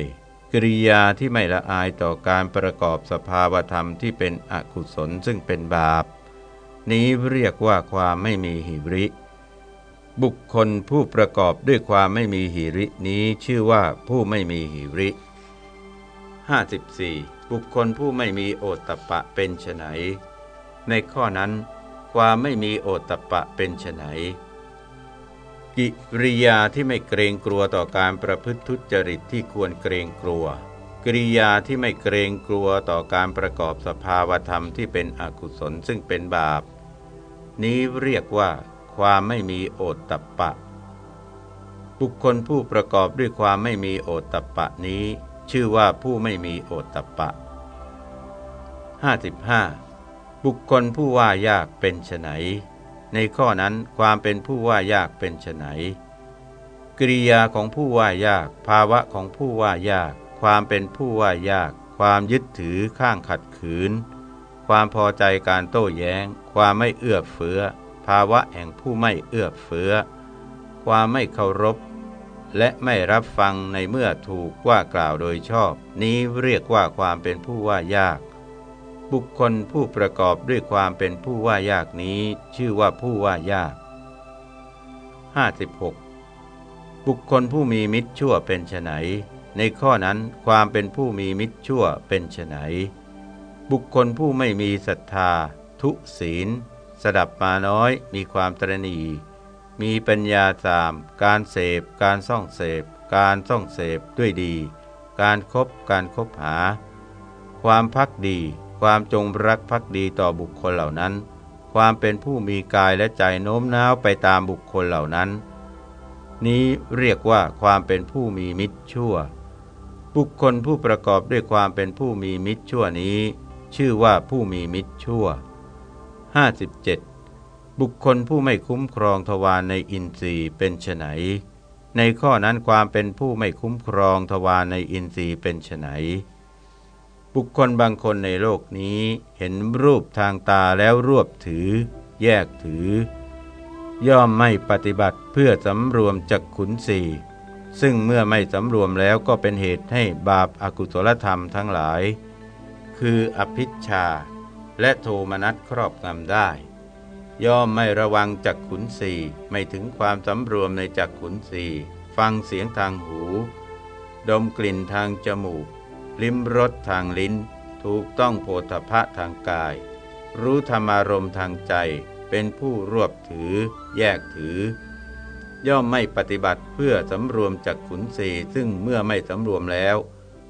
กิริยาที่ไม่ละอายต่อการประกอบสภาวธรรมที่เป็นอกุศลซึ่งเป็นบาป นี้เรียกว่าความไม่มีหิริ บุคคลผู้ประกอบด้วยความไม่มีหิรินี้ชื่อว่าผู้ไม่มีหิริ 54 บุคคลผู้ไม่มีโอตตะปะเป็นไฉนในข้อนั้น ความไม่มีโอตตะปะเป็นไฉน กิริยาที่ไม่เกรงกลัวต่อการประพฤติทุจริตที่ควรเกรงกลัว กิริยาที่ไม่เกรงกลัวต่อการประกอบสภาวธรรมที่เป็นอกุศลซึ่งเป็นบาป นี้เรียกว่า ความไม่มีโอตตะปะ บุคคลผู้ประกอบด้วยความไม่มีโอตตะปะนี้ ชื่อว่าผู้ไม่มีโอตตะปะ 55. บุคคลผู้ว่ายากเป็นไฉน ในข้อนั้นความเป็นผู้ว่ายากเป็นไฉนกริยาของผู้ว่ายาก ภาวะของผู้ว่ายาก ความเป็นผู้ว่ายาก ความยึดถือข้างขัดขืน ความพอใจการโต้แย้ง ความไม่เอื้อเฟื้อ ภาวะแห่งผู้ไม่เอื้อเฟื้อ ความไม่เคารพ และไม่รับฟังในเมื่อถูกว่ากล่าวโดยชอบ นี้เรียกว่าความเป็นผู้ว่ายาก บุคคลผู้ประกอบด้วยความเป็นผู้ว่ายากนี้ ชื่อว่าผู้ว่ายาก 56. บุคคลผู้มีมิตรชั่วเป็นไนในข้อนั้นความเป็นผู้มีมิตรชั่วเป็นไนบุคคลผู้ไม่มีศรัทธา ทุศีล สดับมาน้อยมีความตรณีมีปัญญาสามการเสพ การซ่องเสพ การซ่องเสพด้วยดี การครบการครบหา ความพักดี ความจงรักภักดีต่อบุคคลเหล่านั้น ความเป็นผู้มีกายและใจโน้มน้าวไปตามบุคคลเหล่านั้น นี้เรียกว่าความเป็นผู้มีมิตรชั่ว บุคคลผู้ประกอบด้วยความเป็นผู้มีมิตรชั่วนี้ ชื่อว่าผู้มีมิตรชั่ว 57 บุคคลผู้ไม่คุ้มครองทวารในอินทรีย์เป็นไฉนในข้อนั้นความเป็นผู้ไม่คุ้มครองทวารในอินทรีย์เป็นไฉน บุคคลบางคนในโลกนี้เห็นรูปทางตาแล้วรวบถือ แยกถือ ย่อมไม่ปฏิบัติเพื่อสำรวมจักขุนสีซึ่งเมื่อไม่สำรวมแล้วก็เป็นเหตุให้บาปอากุศลธรรมทั้งหลาย คืออภิชา และโทมนัสครอบงำได้ ย่อมไม่ระวังจักขุนสีไม่ถึงความสำรวมในจักขุนสีฟังเสียงทางหู ดมกลิ่นทางจมูก ลิ้มรสทางลิ้น ถูกต้องโพธพะทางกาย รู้ธรรมารมทางใจ เป็นผู้รวบถือ แยกถือ ย่อมไม่ปฏิบัติเพื่อสำรวมจักขุนสีซึ่งเมื่อไม่สำรวมแล้ว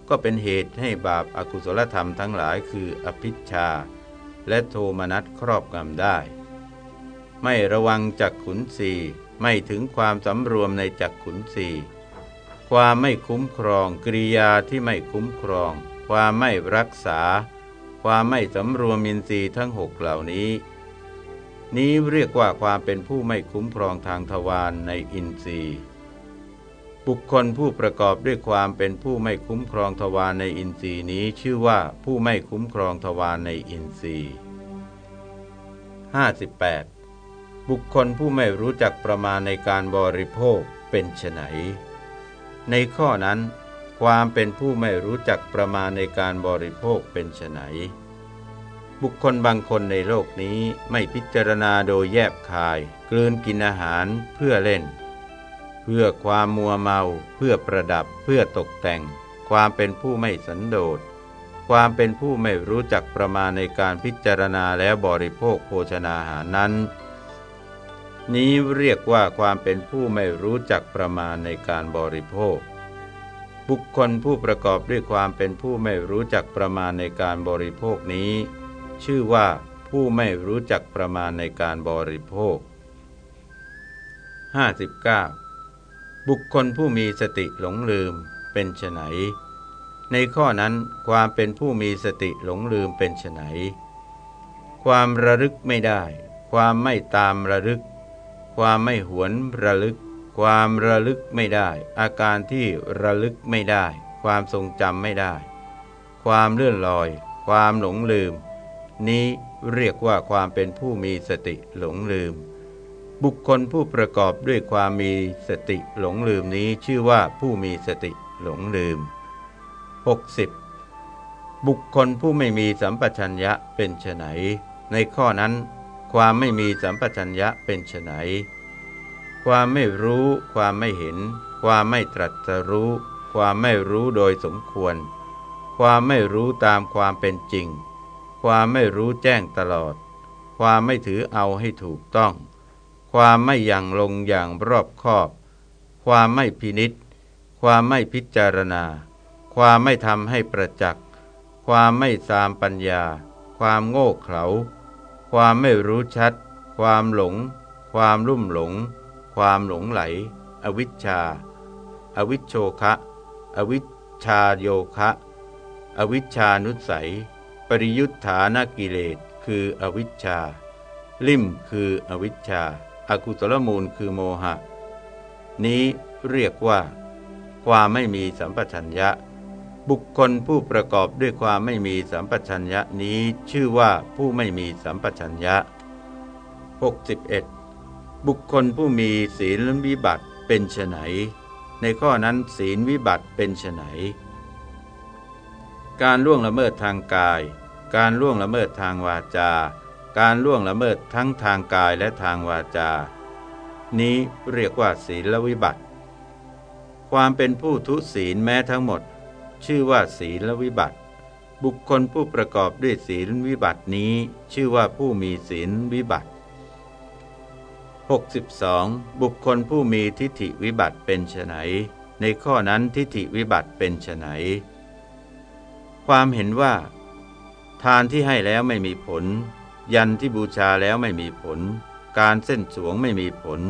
ก็เป็นเหตุให้บาปอากุศลธรรมทั้งหลายคืออภิชา และโทมนัสครอบงำได้ ไม่ระวังจักขุนสีไม่ถึงความสำรวมในจักขุนสี ความไม่คุ้มครองกริยาที่ไม่คุ้มครอง ความไม่รักษา ความไม่สำรวมมินทรีย์ทั้งหกเหล่านี้ นี้เรียกว่าความเป็นผู้ไม่คุ้มครองทางทวารในอินทรีย์ บุคคลผู้ประกอบด้วยความเป็นผู้ไม่คุ้มครองทวารในอินทรีย์นี้ชื่อว่าผู้ไม่คุ้มครองทวารในอินทรีย์ 58 บุคคลผู้ไม่รู้จักประมาณในการบริโภคเป็นไฉน ในข้อนั้น ความเป็นผู้ไม่รู้จักประมาณในการบริโภคเป็นไฉนบุคคลบางคนในโลกนี้ไม่พิจารณาโดยแยบคาย กลืนกินอาหารเพื่อเล่น เพื่อความมัวเมา เพื่อประดับ เพื่อตกแต่ง ความเป็นผู้ไม่สันโดษ ความเป็นผู้ไม่รู้จักประมาณในการพิจารณาแล้วบริโภคโภชนาหารนั้น นี้เรียกว่าความเป็นผู้ไม่รู้จักประมาณในการบริโภค บุคคลผู้ประกอบด้วยความเป็นผู้ไม่รู้จักประมาณในการบริโภคนี้ ชื่อว่าผู้ไม่รู้จักประมาณในการบริโภค 59. บุคคลผู้มีสติหลงลืมเป็นไนในข้อนั้นความเป็นผู้มีสติหลงลืมเป็นไนความระลึกไม่ได้ ความไม่ตามระลึก ความไม่หวนระลึก ความระลึกไม่ได้ อาการที่ระลึกไม่ได้ ความทรงจำไม่ได้ ความเลื่อนลอย ความหลงลืม นี้เรียกว่าความเป็นผู้มีสติหลงลืม บุคคลผู้ประกอบด้วยความมีสติหลงลืมนี้ชื่อว่าผู้มีสติหลงลืม 60. บุคคลผู้ไม่มีสัมปชัญญะเป็นไฉนในข้อนั้น ความไม่มีสัมปชัญญะเป็นไฉนความไม่รู้ ความไม่เห็น ความไม่ตรัสรู้ ความไม่รู้โดยสมควร ความไม่รู้ตามความเป็นจริง ความไม่รู้แจ้งตลอด ความไม่ถือเอาให้ถูกต้อง ความไม่ยังลงอย่างรอบคอบ ความไม่พินิษความไม่พิจารณา ความไม่ทำให้ประจักษ์ ความไม่สามปัญญา ความโง่เขลา ความไม่รู้ชัด ความหลง ความลุ่มหลง ความหลงไหล อวิชชา อวิชโชคะ อวิชชาโยคะ อวิชชานุสัย ปริยุทธานกิเลสคืออวิชชา ลิ่มคืออวิชชาอากุศลมูลคือโมหะ นี้เรียกว่า ความไม่มีสัมปชัญญะ บุคคลผู้ประกอบด้วยความไม่มีสัมปชัญญะนี้ชื่อว่าผู้ไม่มีสัมปชัญญะ 61. บุคคลผู้มีศีลวิบัติเป็นไฉนในข้อนั้นศีลวิบัติเป็นไฉนการล่วงละเมิดทางกาย การล่วงละเมิดทางวาจา การล่วงละเมิดทั้งทางกายและทางวาจา นี้เรียกว่าศีลวิบัติ ความเป็นผู้ทุศีลแม้ทั้งหมด ชื่อว่าศีลวิบัติ บุคคลผู้ประกอบด้วยศีลวิบัตินี้ ชื่อว่าผู้มีศีลวิบัติ 62. บุคคลผู้มีทิฏฐิวิบัติเป็นไนในข้อนั้นทิฏฐิวิบัติเป็นไนความเห็นว่า ทานที่ให้แล้วไม่มีผล ยันที่บูชาแล้วไม่มีผล การเส้นสวงไม่มีผล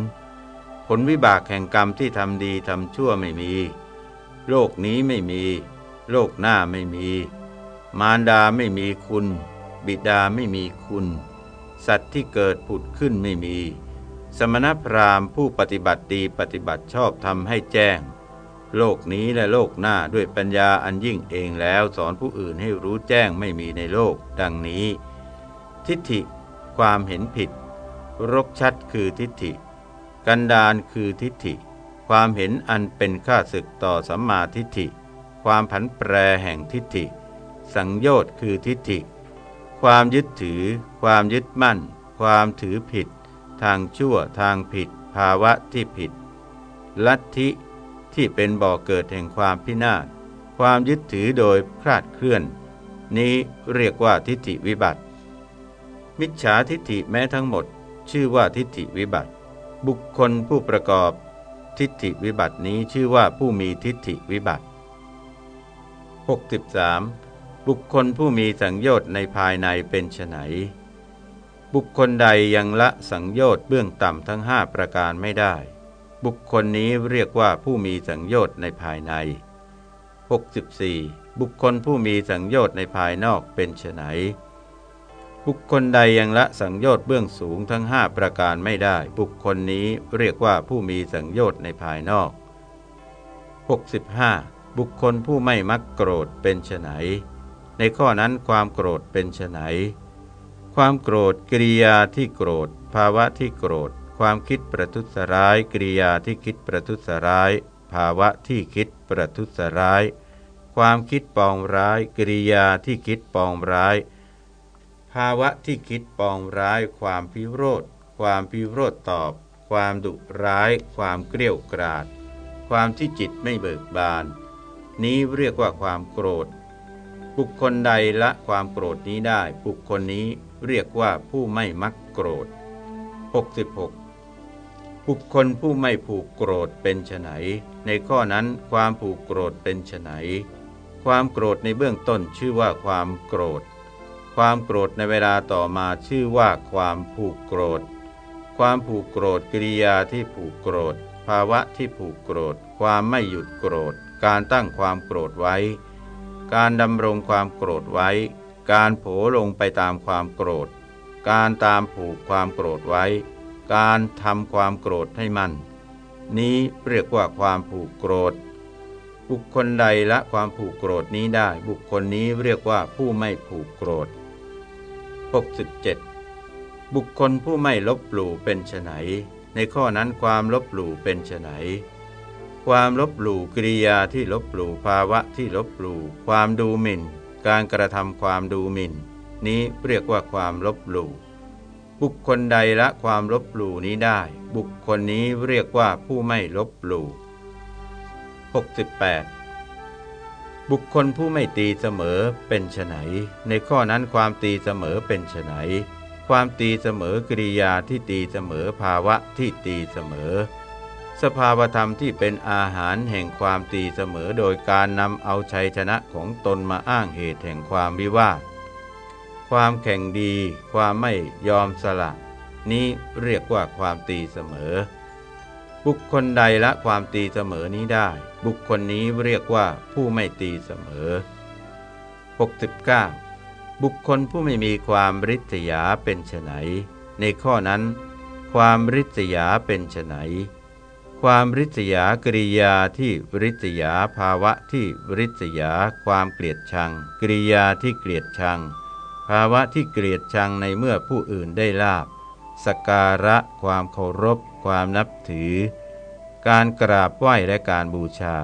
ผลวิบากแห่งกรรมที่ทำดีทำชั่วไม่มี โลกนี้ไม่มี โลกหน้าไม่มี มารดาไม่มีคุณ บิดาไม่มีคุณ สัตว์ที่เกิดผุดขึ้นไม่มี สมณพราหมณ์ผู้ปฏิบัติดีปฏิบัติชอบทำให้แจ้ง โลกนี้และโลกหน้าด้วยปัญญาอันยิ่งเองแล้วสอนผู้อื่นให้รู้แจ้งไม่มีในโลก ดังนี้ ทิฏฐิ ความเห็นผิด รกชัดคือทิฏฐิ กันดานคือทิฏฐิ ความเห็นอันเป็นค่าศึกต่อสัมมาทิฏฐิ ความผันแปรแห่งทิฏฐิ สังโยชน์คือทิฏฐิ ความยึดถือ ความยึดมั่น ความถือผิด ทางชั่วทางผิด ภาวะที่ผิด ลัทธิที่เป็นบ่อกเกิดแห่งความพินาศ ความยึดถือโดยคลาดเคลื่อน นี้เรียกว่าทิฏฐิวิบัติ มิจฉาทิฏฐิแม้ทั้งหมด ชื่อว่าทิฏฐิวิบัติ บุคคลผู้ประกอบทิฏฐิวิบัตินี้ชื่อว่าผู้มีทิฏฐิวิบัติ 63. บุคคลผู้มีสังโยชน์ในภายในเป็นไนบุคคลใดยังละสังโยชน์เบื้องต่ำทั้งห้าประการไม่ได้ บุคคลนี้เรียกว่าผู้มีสังโยชน์ในภายใน 64. บุคคลผู้มีสังโยชน์ในภายนอกเป็นไนบุคคลใดยังละสังโยชน์เบื้องสูงทั้งห้าประการไม่ได้ บุคคลนี้เรียกว่าผู้มีสังโยชน์ในภายนอก 65. บุคคลผู้ไม่มักโกรธเป็นไนในข้อนั้นความโกรธเป็นไนความโกรธกิริยาที่โกรธ ภาวะที่โกรธ ความคิดประทุษร้ายกิริยาที่คิดประทุษร้าย ภาวะที่คิดประทุษร้าย ความคิดปองร้ายกิริยาที่คิดปองร้าย ภาวะที่คิดปองร้าย ความพิโรธ ความพิโรธตอบ ความดุร้าย ความเกลี้ยกราด ความที่จิตไม่เบิกบาน นี้เรียกว่าความโกรธ บุคคลใดละความโกรธนี้ได้ บุคคลนี้เรียกว่าผู้ไม่มักโกรธ 66 บุคคลผู้ไม่ผูกโกรธเป็นไนในข้อนั้นความผูกโกรธเป็นไนความโกรธในเบื้องต้นชื่อว่าความโกรธ ความโกรธในเวลาต่อมาชื่อว่าความผูกโกรธ ความผูกโกรธกิริยาที่ผูกโกรธ ภาวะที่ผูกโกรธ ความไม่หยุดโกรธ การตั้งความโกรธไว้ การดำรงความโกรธไว้ การโผลงไปตามความโกรธ การตามผูกความโกรธไว้ การทำความโกรธให้มัน นี้เรียกว่าความผูกโกรธ บุคคลใดละความผูกโกรธนี้ได้ บุคคลนี้เรียกว่าผู้ไม่ผูกโกรธ 67 บุคคลผู้ไม่ลบหลู่เป็นไฉนในข้อนั้นความลบหลู่เป็นไฉน ความลบหลู่กิริยาที่ลบหลู่ภาวะที่ลบหลู่ความดูหมิ่น การกระทำความดูหมิ่น นี้เรียกว่าความลบหลู่บุคคลใดละความลบหลู่นี้ได้ บุคคลนี้เรียกว่าผู้ไม่ลบหลู่68 บุคคลผู้ไม่ตีเสมอเป็นไนในข้อนั้นความตีเสมอเป็นไนความตีเสมอกริยาที่ตีเสมอภาวะที่ตีเสมอ สภาวธรรมที่เป็นอาหารแห่งความตีเสมอโดยการนำเอาชัยชนะของตนมาอ้างเหตุแห่งความวิวาท ความแข่งดี ความไม่ยอมสละ นี้เรียกว่าความตีเสมอ บุคคลใดละความตีเสมอนี้ได้ บุคคลนี้เรียกว่าผู้ไม่ตีเสมอ 69. บุคคลผู้ไม่มีความริษยาเป็นไฉนในข้อนั้น ความริษยาเป็นไฉน ความริษยากริยาที่ริษยาภาวะที่ริษยา ความเกลียดชังกริยาที่เกลียดชัง ภาวะที่เกลียดชังในเมื่อผู้อื่นได้ลาบสการะ ความเคารพ ความนับถือ การกราบไหว้และการบูชา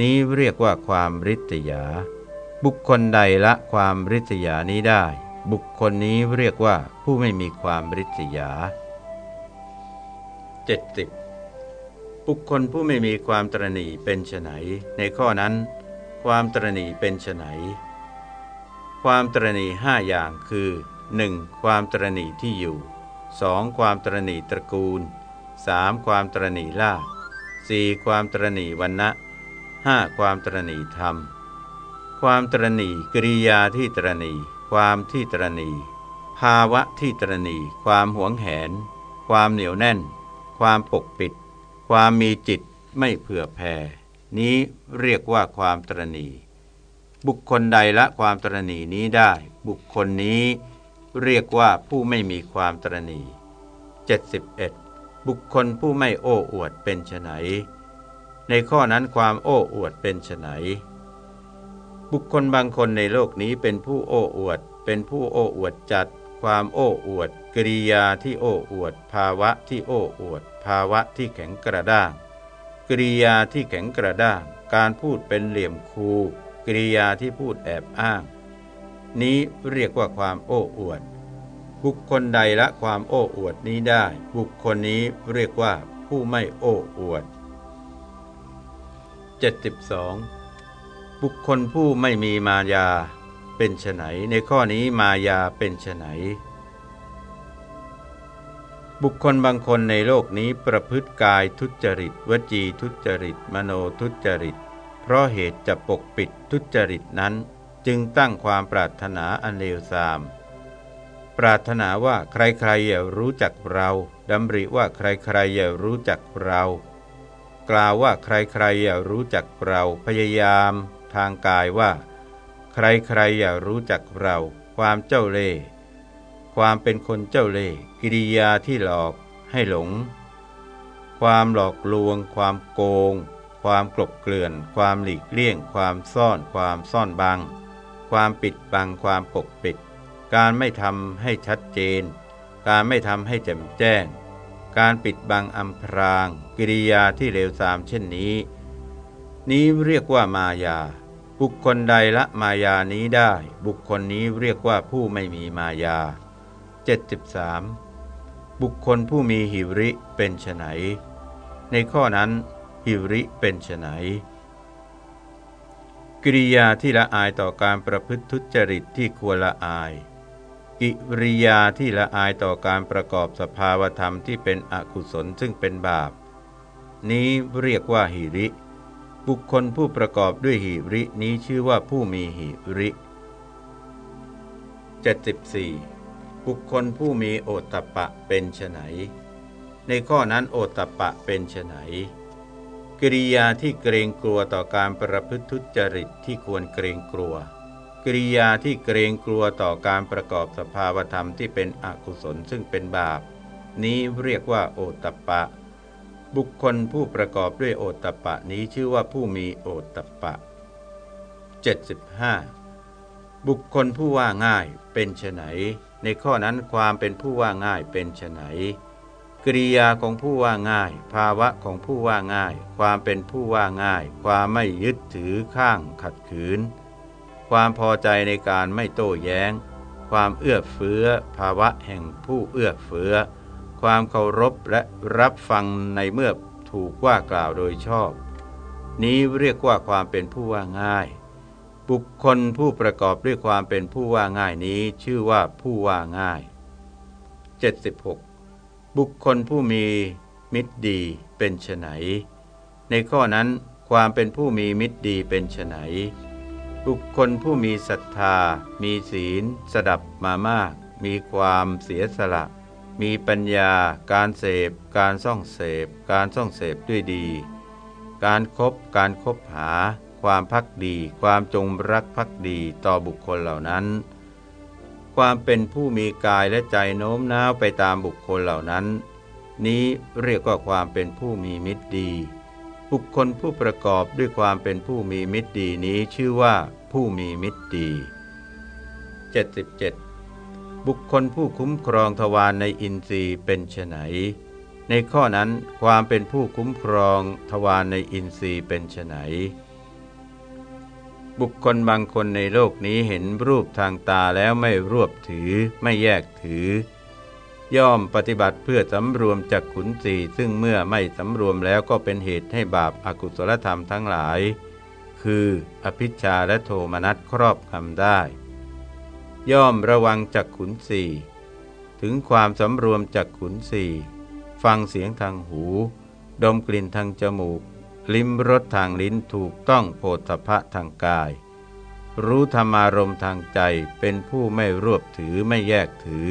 นี้เรียกว่าความริษยา บุคคลใดละความริษยานี้ได้ บุคคลนี้เรียกว่าผู้ไม่มีความริษยา 70. บุคคลผู้ไม่มีความตรณีเป็นไฉนในข้อนั้น ความตรณีเป็นไฉนความตรณีห้าอย่างคือ 1. ความตรณีที่อยู่ 2. ความตรณีตระกูล 3. ความตรณีลาภ 4. ความตรณีวันนะ 5. ความตรณีธรรม ความตรณีกริยาที่ตรณี ความที่ตรณี ภาวะที่ตรณี ความหวงแหน ความเหนียวแน่น ความปกปิด ความมีจิตไม่เผื่อแผ่ นี้เรียกว่าความตรณีบุคคลใดละความตรณีนี้ได้ บุคคลนี้เรียกว่าผู้ไม่มีความตรณี71 บุคคลผู้ไม่โอ้อวดเป็นไฉนในข้อนั้นความโอ้อวดเป็นไฉนบุคคลบางคนในโลกนี้เป็นผู้โอ้อวด เป็นผู้โอ้อวดจัด ความโอ้อวดกริยาที่โอ้อวด ภาวะที่โอ้อวด ภาวะที่แข็งกระด้างกริยาที่แข็งกระด้าง การพูดเป็นเหลี่ยมคูกริยาที่พูดแอบอ้าง นี้เรียกว่าความโอ้อวด บุคคลใดละความโอ้อวดนี้ได้ บุคคลนี้เรียกว่าผู้ไม่โอ้อวด 72. บุคคลผู้ไม่มีมายาเป็นไฉนในข้อนี้มายาเป็นไฉน บุคคลบางคนในโลกนี้ประพฤติกายทุจริต วจีทุจริต มโนทุจริต เพราะเหตุจะปกปิดทุจริตนั้น จึงตั้งความปรารถนาอันเลวทราม ปรารถนาว่าใครๆอย่ารู้จักเราดำริว่าใครๆอย่ารู้จักเรา กล่าวว่าใครๆอย่ารู้จักเราพยายาม ทางกายว่า ใครๆอย่ารู้จักเรา ความเจ้าเล่ห์ ความเป็นคนเจ้าเล่ห์กิริยาที่หลอกให้หลง ความหลอกลวง ความโกง ความกลบเกลื่อน ความหลีกเลี่ยง ความซ่อน ความซ่อนบัง ความปิดบัง ความปกปิด การไม่ทำให้ชัดเจน การไม่ทำให้แจ่มแจ้ง การปิดบังอำพราง กิริยาที่เลวทรามเช่นนี้ นี้เรียกว่ามายาบุคคลใดละมายานี้ได้ บุคคลนี้เรียกว่าผู้ไม่มีมายา 73 บุคคลผู้มีหิริเป็นไนในข้อนั้นหิริเป็นไนกิริยาที่ละอายต่อการประพฤติทุจริตที่ควรละอาย กิริยาที่ละอายต่อการประกอบสภาวธรรมที่เป็นอกุศลซึ่งเป็นบาป นี้เรียกว่าหิริ บุคคลผู้ประกอบด้วยหิรินี้ชื่อว่าผู้มีหิริ 74 บุคคลผู้มีโอตตะปะเป็นไฉนในข้อนั้นโอตตะปะเป็นไฉนกิริยาที่เกรงกลัวต่อการประพฤติทุจริตที่ควรเกรงกลัว กิริยาที่เกรงกลัวต่อการประกอบสภาวธรรมที่เป็นอกุศลซึ่งเป็นบาป นี้เรียกว่าโอตตะปะ บุคคลผู้ประกอบด้วยโอตตะปะนี้ชื่อว่าผู้มีโอตตะปะ 75 บุคคลผู้ว่าง่ายเป็นไฉน ในข้อนั้นความเป็นผู้ว่าง่ายเป็นไฉนกริยาของผู้ว่าง่าย ภาวะของผู้ว่าง่าย ความเป็นผู้ว่าง่าย ความไม่ยึดถือข้างขัดขืน ความพอใจในการไม่โต้แย้ง ความเอื้อเฟื้อ ภาวะแห่งผู้เอื้อเฟื้อ ความเคารพและรับฟังในเมื่อถูกว่ากล่าวโดยชอบ นี้เรียกว่าความเป็นผู้ว่าง่าย บุคคลผู้ประกอบด้วยความเป็นผู้ว่าง่ายนี้ชื่อว่าผู้ว่าง่าย 76. บุคคลผู้มีมิตรดีเป็นไนในข้อนั้นความเป็นผู้มีมิตรดีเป็นไนบุคคลผู้มีศรัทธา มีศีล สดับมามาก มีความเสียสละ มีปัญญา การเสพ การซ่องเสพ การซ่องเสพด้วยดี การครบการครบหา ความพักดี ความจงรักภักดีต่อบุคคลเหล่านั้น ความเป็นผู้มีกายและใจโน้มน้าวไปตามบุคคลเหล่านั้น นี้เรียกว่าความเป็นผู้มีมิตรดี บุคคลผู้ประกอบด้วยความเป็นผู้มีมิตรดีนี้ชื่อว่าผู้มีมิตรดี 77 บุคคลผู้คุ้มครองทวารในอินทรีย์เป็นไฉนในข้อนั้นความเป็นผู้คุ้มครองทวารในอินทรีย์เป็นไฉน บุคคลบางคนในโลกนี้เห็นรูปทางตาแล้วไม่รวบถือ ไม่แยกถือ ย่อมปฏิบัติเพื่อสำรวมจากขุนสีซึ่งเมื่อไม่สำรวมแล้วก็เป็นเหตุให้บาปอากุศลธรรมทั้งหลาย คืออภิชาและโทมนัสครอบคำได้ ย่อมระวังจากขุนสีถึงความสำรวมจากขุนสีฟังเสียงทางหู ดมกลิ่นทางจมูก ลิ้มรสทางลิ้นถูกต้องโพธพะทางกาย รู้ธรรมารมทางใจเป็นผู้ไม่รวบถือไม่แยกถือ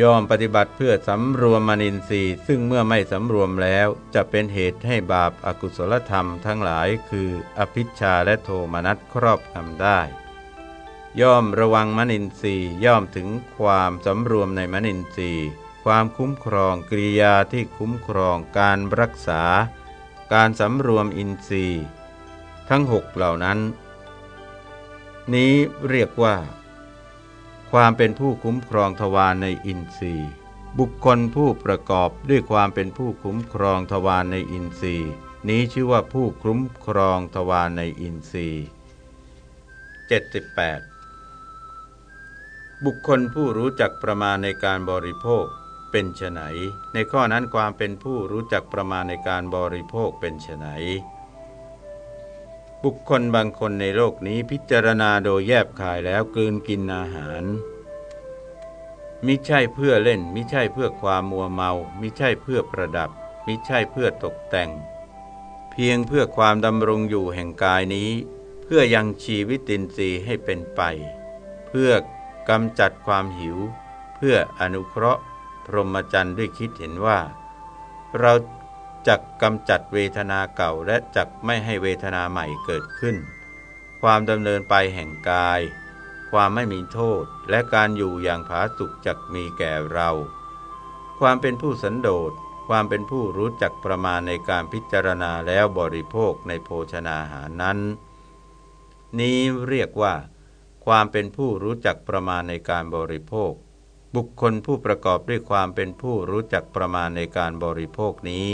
ยอมปฏิบัติเพื่อสำรวมมนินทรีย์ ซึ่งเมื่อไม่สำรวมแล้วจะเป็นเหตุให้บาปอากุศลธรรมทั้งหลายคืออภิชาและโทมนัสครอบงำได้ ย่อมระวังมนินทรีย์ย่อมถึงความสำรวมในมนินทรีย์ ความคุ้มครองกิริยาที่คุ้มครองการรักษา การสำรวมอินทรีย์ ทั้งหกเหล่านั้น นี้เรียกว่า ความเป็นผู้คุ้มครองทวารในอินทรีย์ บุคคลผู้ประกอบด้วยความเป็นผู้คุ้มครองทวารในอินทรีย์ นี้ชื่อว่าผู้คุ้มครองทวารในอินทรีย์ 78 บุคคลผู้รู้จักประมาณในการบริโภค เป็นไฉนในข้อนั้นความเป็นผู้รู้จักประมาณในการบริโภคเป็นไฉนบุคคลบางคนในโลกนี้พิจารณาโดยแยบคายแล้วกลืนกินอาหารมิใช่เพื่อเล่นมิใช่เพื่อความมัวเมามิใช่เพื่อประดับมิใช่เพื่อตกแต่ง เพียงเพื่อความดำรงอยู่แห่งกายนี้ เพื่อยังชีวิตินทรีย์ให้เป็นไป เพื่อกำจัดความหิว เพื่ออนุเคราะห์ พรหมจรรย์ด้วยคิดเห็นว่า เราจักกำจัดเวทนาเก่าและจักไม่ให้เวทนาใหม่เกิดขึ้น ความดำเนินไปแห่งกาย ความไม่มีโทษและการอยู่อย่างผาสุกจักมีแก่เรา ความเป็นผู้สันโดษความเป็นผู้รู้จักประมาณในการพิจารณาแล้วบริโภคในโภชนาหานั้น นี้เรียกว่า ความเป็นผู้รู้จักประมาณในการบริโภค บุคคลผู้ประกอบด้วยความเป็นผู้รู้จักประมาณในการบริโภคนี้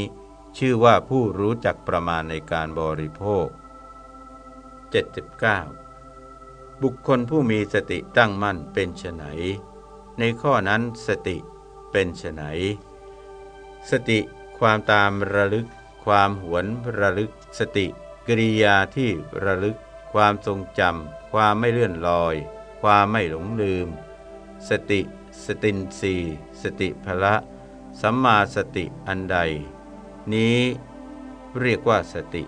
ชื่อว่าผู้รู้จักประมาณในการบริโภค 79. บุคคลผู้มีสติตั้งมั่นเป็นไฉนในข้อนั้นสติเป็นไฉนสติความตามระลึก ความหวนระลึก สติกริยาที่ระลึก ความทรงจำความไม่เลื่อนลอย ความไม่หลงลืม สติ สตินสีสติพละ สัมมาสติอันใด นี้เรียกว่าสติ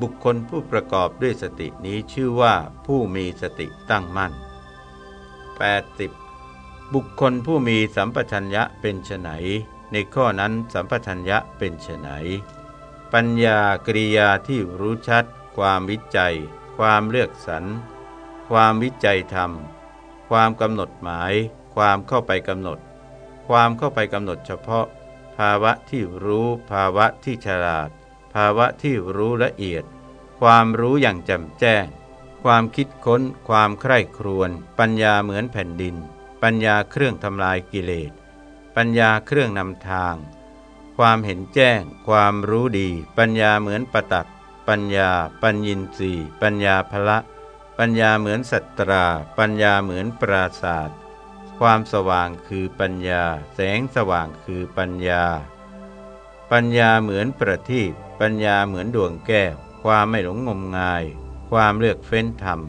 บุคคลผู้ประกอบด้วยสตินี้ชื่อว่าผู้มีสติตั้งมั่น 80. บุคคลผู้มีสัมปชัญญะเป็นไฉนในข้อนั้นสัมปชัญญะเป็นไฉนปัญญากริยาที่รู้ชัด ความวิจัย ความเลือกสรรความวิจัยธรรม ความกำหนดหมาย ความเข้าไปกำหนด ความเข้าไปกำหนดเฉพาะ ภาวะที่รู้ภาวะที่ฉลาด ภาวะที่รู้ละเอียด ความรู้อย่างแจ่มแจ้ง ความคิดค้น ความใคร่ครวญปัญญาเหมือนแผ่นดิน ปัญญาเครื่องทำลายกิเลส ปัญญาเครื่องนำทาง ความเห็นแจ้ง ความรู้ดี ปัญญาเหมือนประตัก ปัญญา ปัญญินทรีปัญญาพละปัญญาเหมือนสัตรา ปัญญาเหมือนปราศาสตร์ ความสว่างคือปัญญา แสงสว่างคือปัญญา ปัญญาเหมือนประทีปปัญญาเหมือนดวงแก้ว ความไม่หลงงมงาย ความเลือกเฟ้นธรรม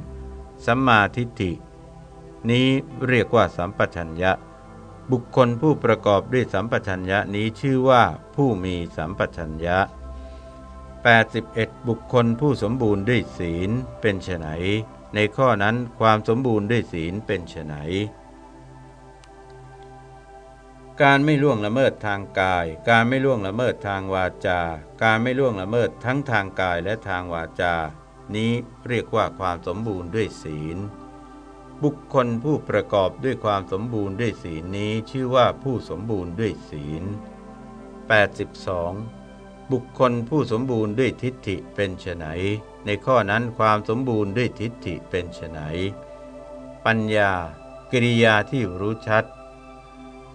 สัมมาทิฏฐิ นี้เรียกว่าสัมปชัญญะ บุคคลผู้ประกอบด้วยสัมปชัญญะนี้ชื่อว่าผู้มีสัมปชัญญะ 81 บุคคลผู้สมบูรณ์ด้วยศีลเป็นไฉนในข้อนั้นความสมบูรณ์ด้วยศีลเป็นไฉน การไม่ล่วงละเมิดทางกาย การไม่ล่วงละเมิดทางวาจา การไม่ล่วงละเมิดทั้งทางกายและทางวาจา นี้เรียกว่าความสมบูรณ์ด้วยศีล บุคคลผู้ประกอบด้วยความสมบูรณ์ด้วยศีลนี้ชื่อว่าผู้สมบูรณ์ด้วยศีล 82 บุคคลผู้สมบูรณ์ด้วยทิฏฐิเป็นไฉนในข้อนั้นความสมบูรณ์ด้วยทิฏฐิเป็นไฉนปัญญา กิริยาที่รู้ชัด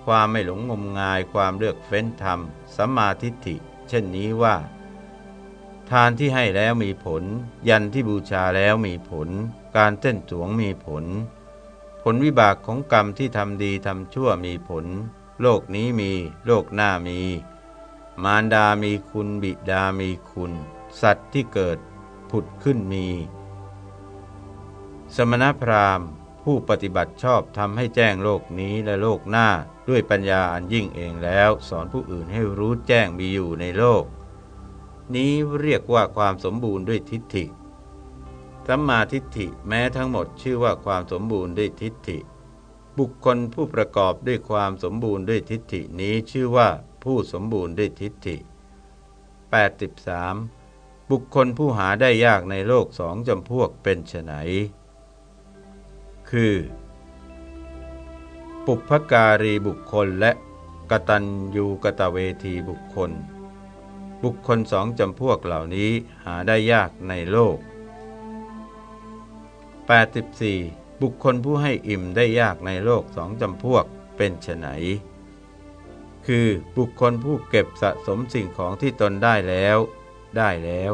ความไม่หลงงมงายความเลือกเฟ้นธรรมสัมมาทิฏฐิ เช่นนี้ว่า ทานที่ให้แล้วมีผล ยันที่บูชาแล้วมีผล การเต้นสวงมีผล ผลวิบากของกรรมที่ทำดีทำชั่วมีผล โลกนี้มีโลกหน้ามี มารดามีคุณบิดามีคุณ สัตว์ที่เกิดผุดขึ้นมี สมณพราหมณ์ผู้ปฏิบัติชอบทำให้แจ้งโลกนี้และโลกหน้า ด้วยปัญญาอันยิ่งเองแล้ว สอนผู้อื่นให้รู้แจ้งมีอยู่ในโลก นี้เรียกว่าความสมบูรณ์ด้วยทิฏฐิสัมมาทิฏฐิแม้ทั้งหมดชื่อว่าความสมบูรณ์ด้วยทิฏฐิ บุคคลผู้ประกอบด้วยความสมบูรณ์ด้วยทิฏฐินี้ชื่อว่าผู้สมบูรณ์ด้วยทิฏฐิ 83. บุคคลผู้หาได้ยากในโลกสองจำพวกเป็นไฉนคือ ปุพการีบุคคลและกตัญญูกตเวทีบุคคล บุคคลสองจำพวกเหล่านี้หาได้ยากในโลก 84. บุคคลผู้ให้อิ่มได้ยากในโลกสองจำพวกเป็นไฉนคือบุคคลผู้เก็บสะสมสิ่งของที่ตนได้แล้ว ได้แล้ว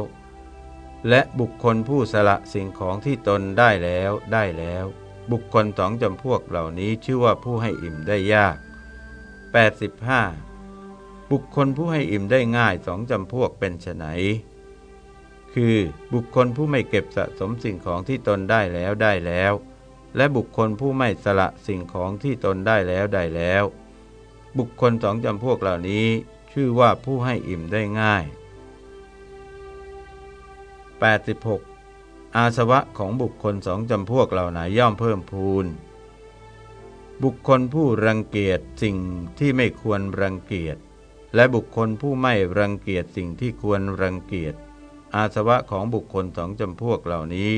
และบุคคลผู้สละสิ่งของที่ตนได้แล้วได้แล้ว บุคคลสองจำพวกเหล่านี้ชื่อว่าผู้ให้อิ่มได้ยาก 85 บุคคลผู้ให้อิ่มได้ง่ายสองจำพวกเป็นไฉนคือบุคคลผู้ไม่เก็บสะสมสิ่งของที่ตนได้แล้วได้แล้ว และบุคคลผู้ไม่สละสิ่งของที่ตนได้แล้วได้แล้ว บุคคลสองจำพวกเหล่านี้ ชื่อว่าผู้ให้อิ่มได้ง่าย 86 อาสวะของบุคคลสองจำพวกเหล่าไหนย่อมเพิ่มพูน บุคคลผู้รังเกียจสิ่งที่ไม่ควรรังเกียจ และบุคคลผู้ไม่รังเกียจสิ่งที่ควรรังเกียจ อาสวะของบุคคลสองจำพวกเหล่านี้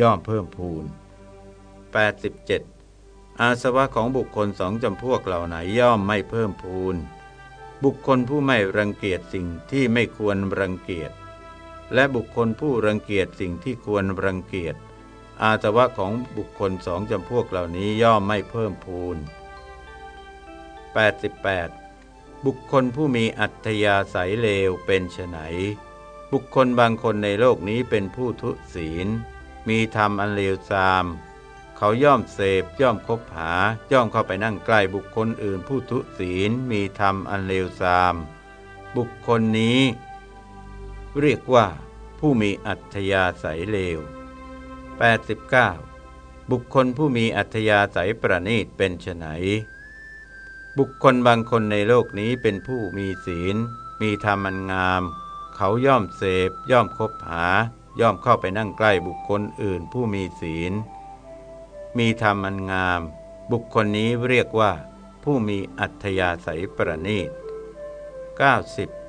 ย่อมเพิ่มพูน 87 อาสวะของบุคคลสองจำพวกเหล่าไหนย่อมไม่เพิ่มพูน บุคคลผู้ไม่รังเกียจสิ่งที่ไม่ควรรังเกียจ และบุคคลผู้รังเกียจสิ่งที่ควรรังเกียจ อาสวะของบุคคลสองจำพวกเหล่านี้ย่อมไม่เพิ่มพูน 88 บุคคลผู้มีอัธยาศัยเลวเป็นไนบุคคลบางคนในโลกนี้เป็นผู้ทุศีล มีธรรมอันเลวทราม เขาย่อมเสพย่อมคบหา ย่อมเข้าไปนั่งใกล้บุคคลอื่นผู้ทุศีล มีธรรมอันเลวทราม บุคคลนี้ เรียกว่า ผู้มีอัธยาศัยเลว 89 บุคคลผู้มีอัธยาศัยประณีตเป็นไฉนบุคคลบางคนในโลกนี้เป็นผู้มีศีล มีธรรมันงาม เขาย่อมเสพ ย่อมคบหา ย่อมเข้าไปนั่งใกล้บุคคลอื่นผู้มีศีล มีธรรมันงาม บุคคลนี้เรียกว่า ผู้มีอัธยาศัยประณีต 90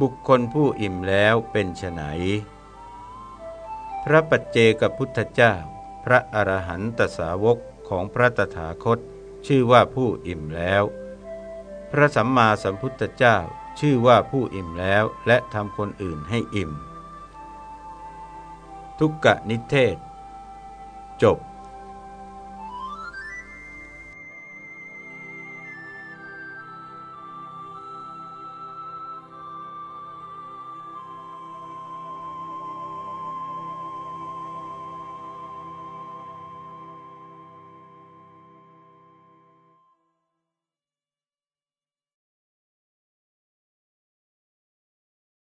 บุคคลผู้อิ่มแล้วเป็นไฉนพระปัจเจกพุทธเจ้า พระอรหันตสาวกของพระตถาคต ชื่อว่าผู้อิ่มแล้ว พระสัมมาสัมพุทธเจ้าชื่อว่าผู้อิ่มแล้วและทำคนอื่นให้อิ่ม ทุกกะนิเทศ จบ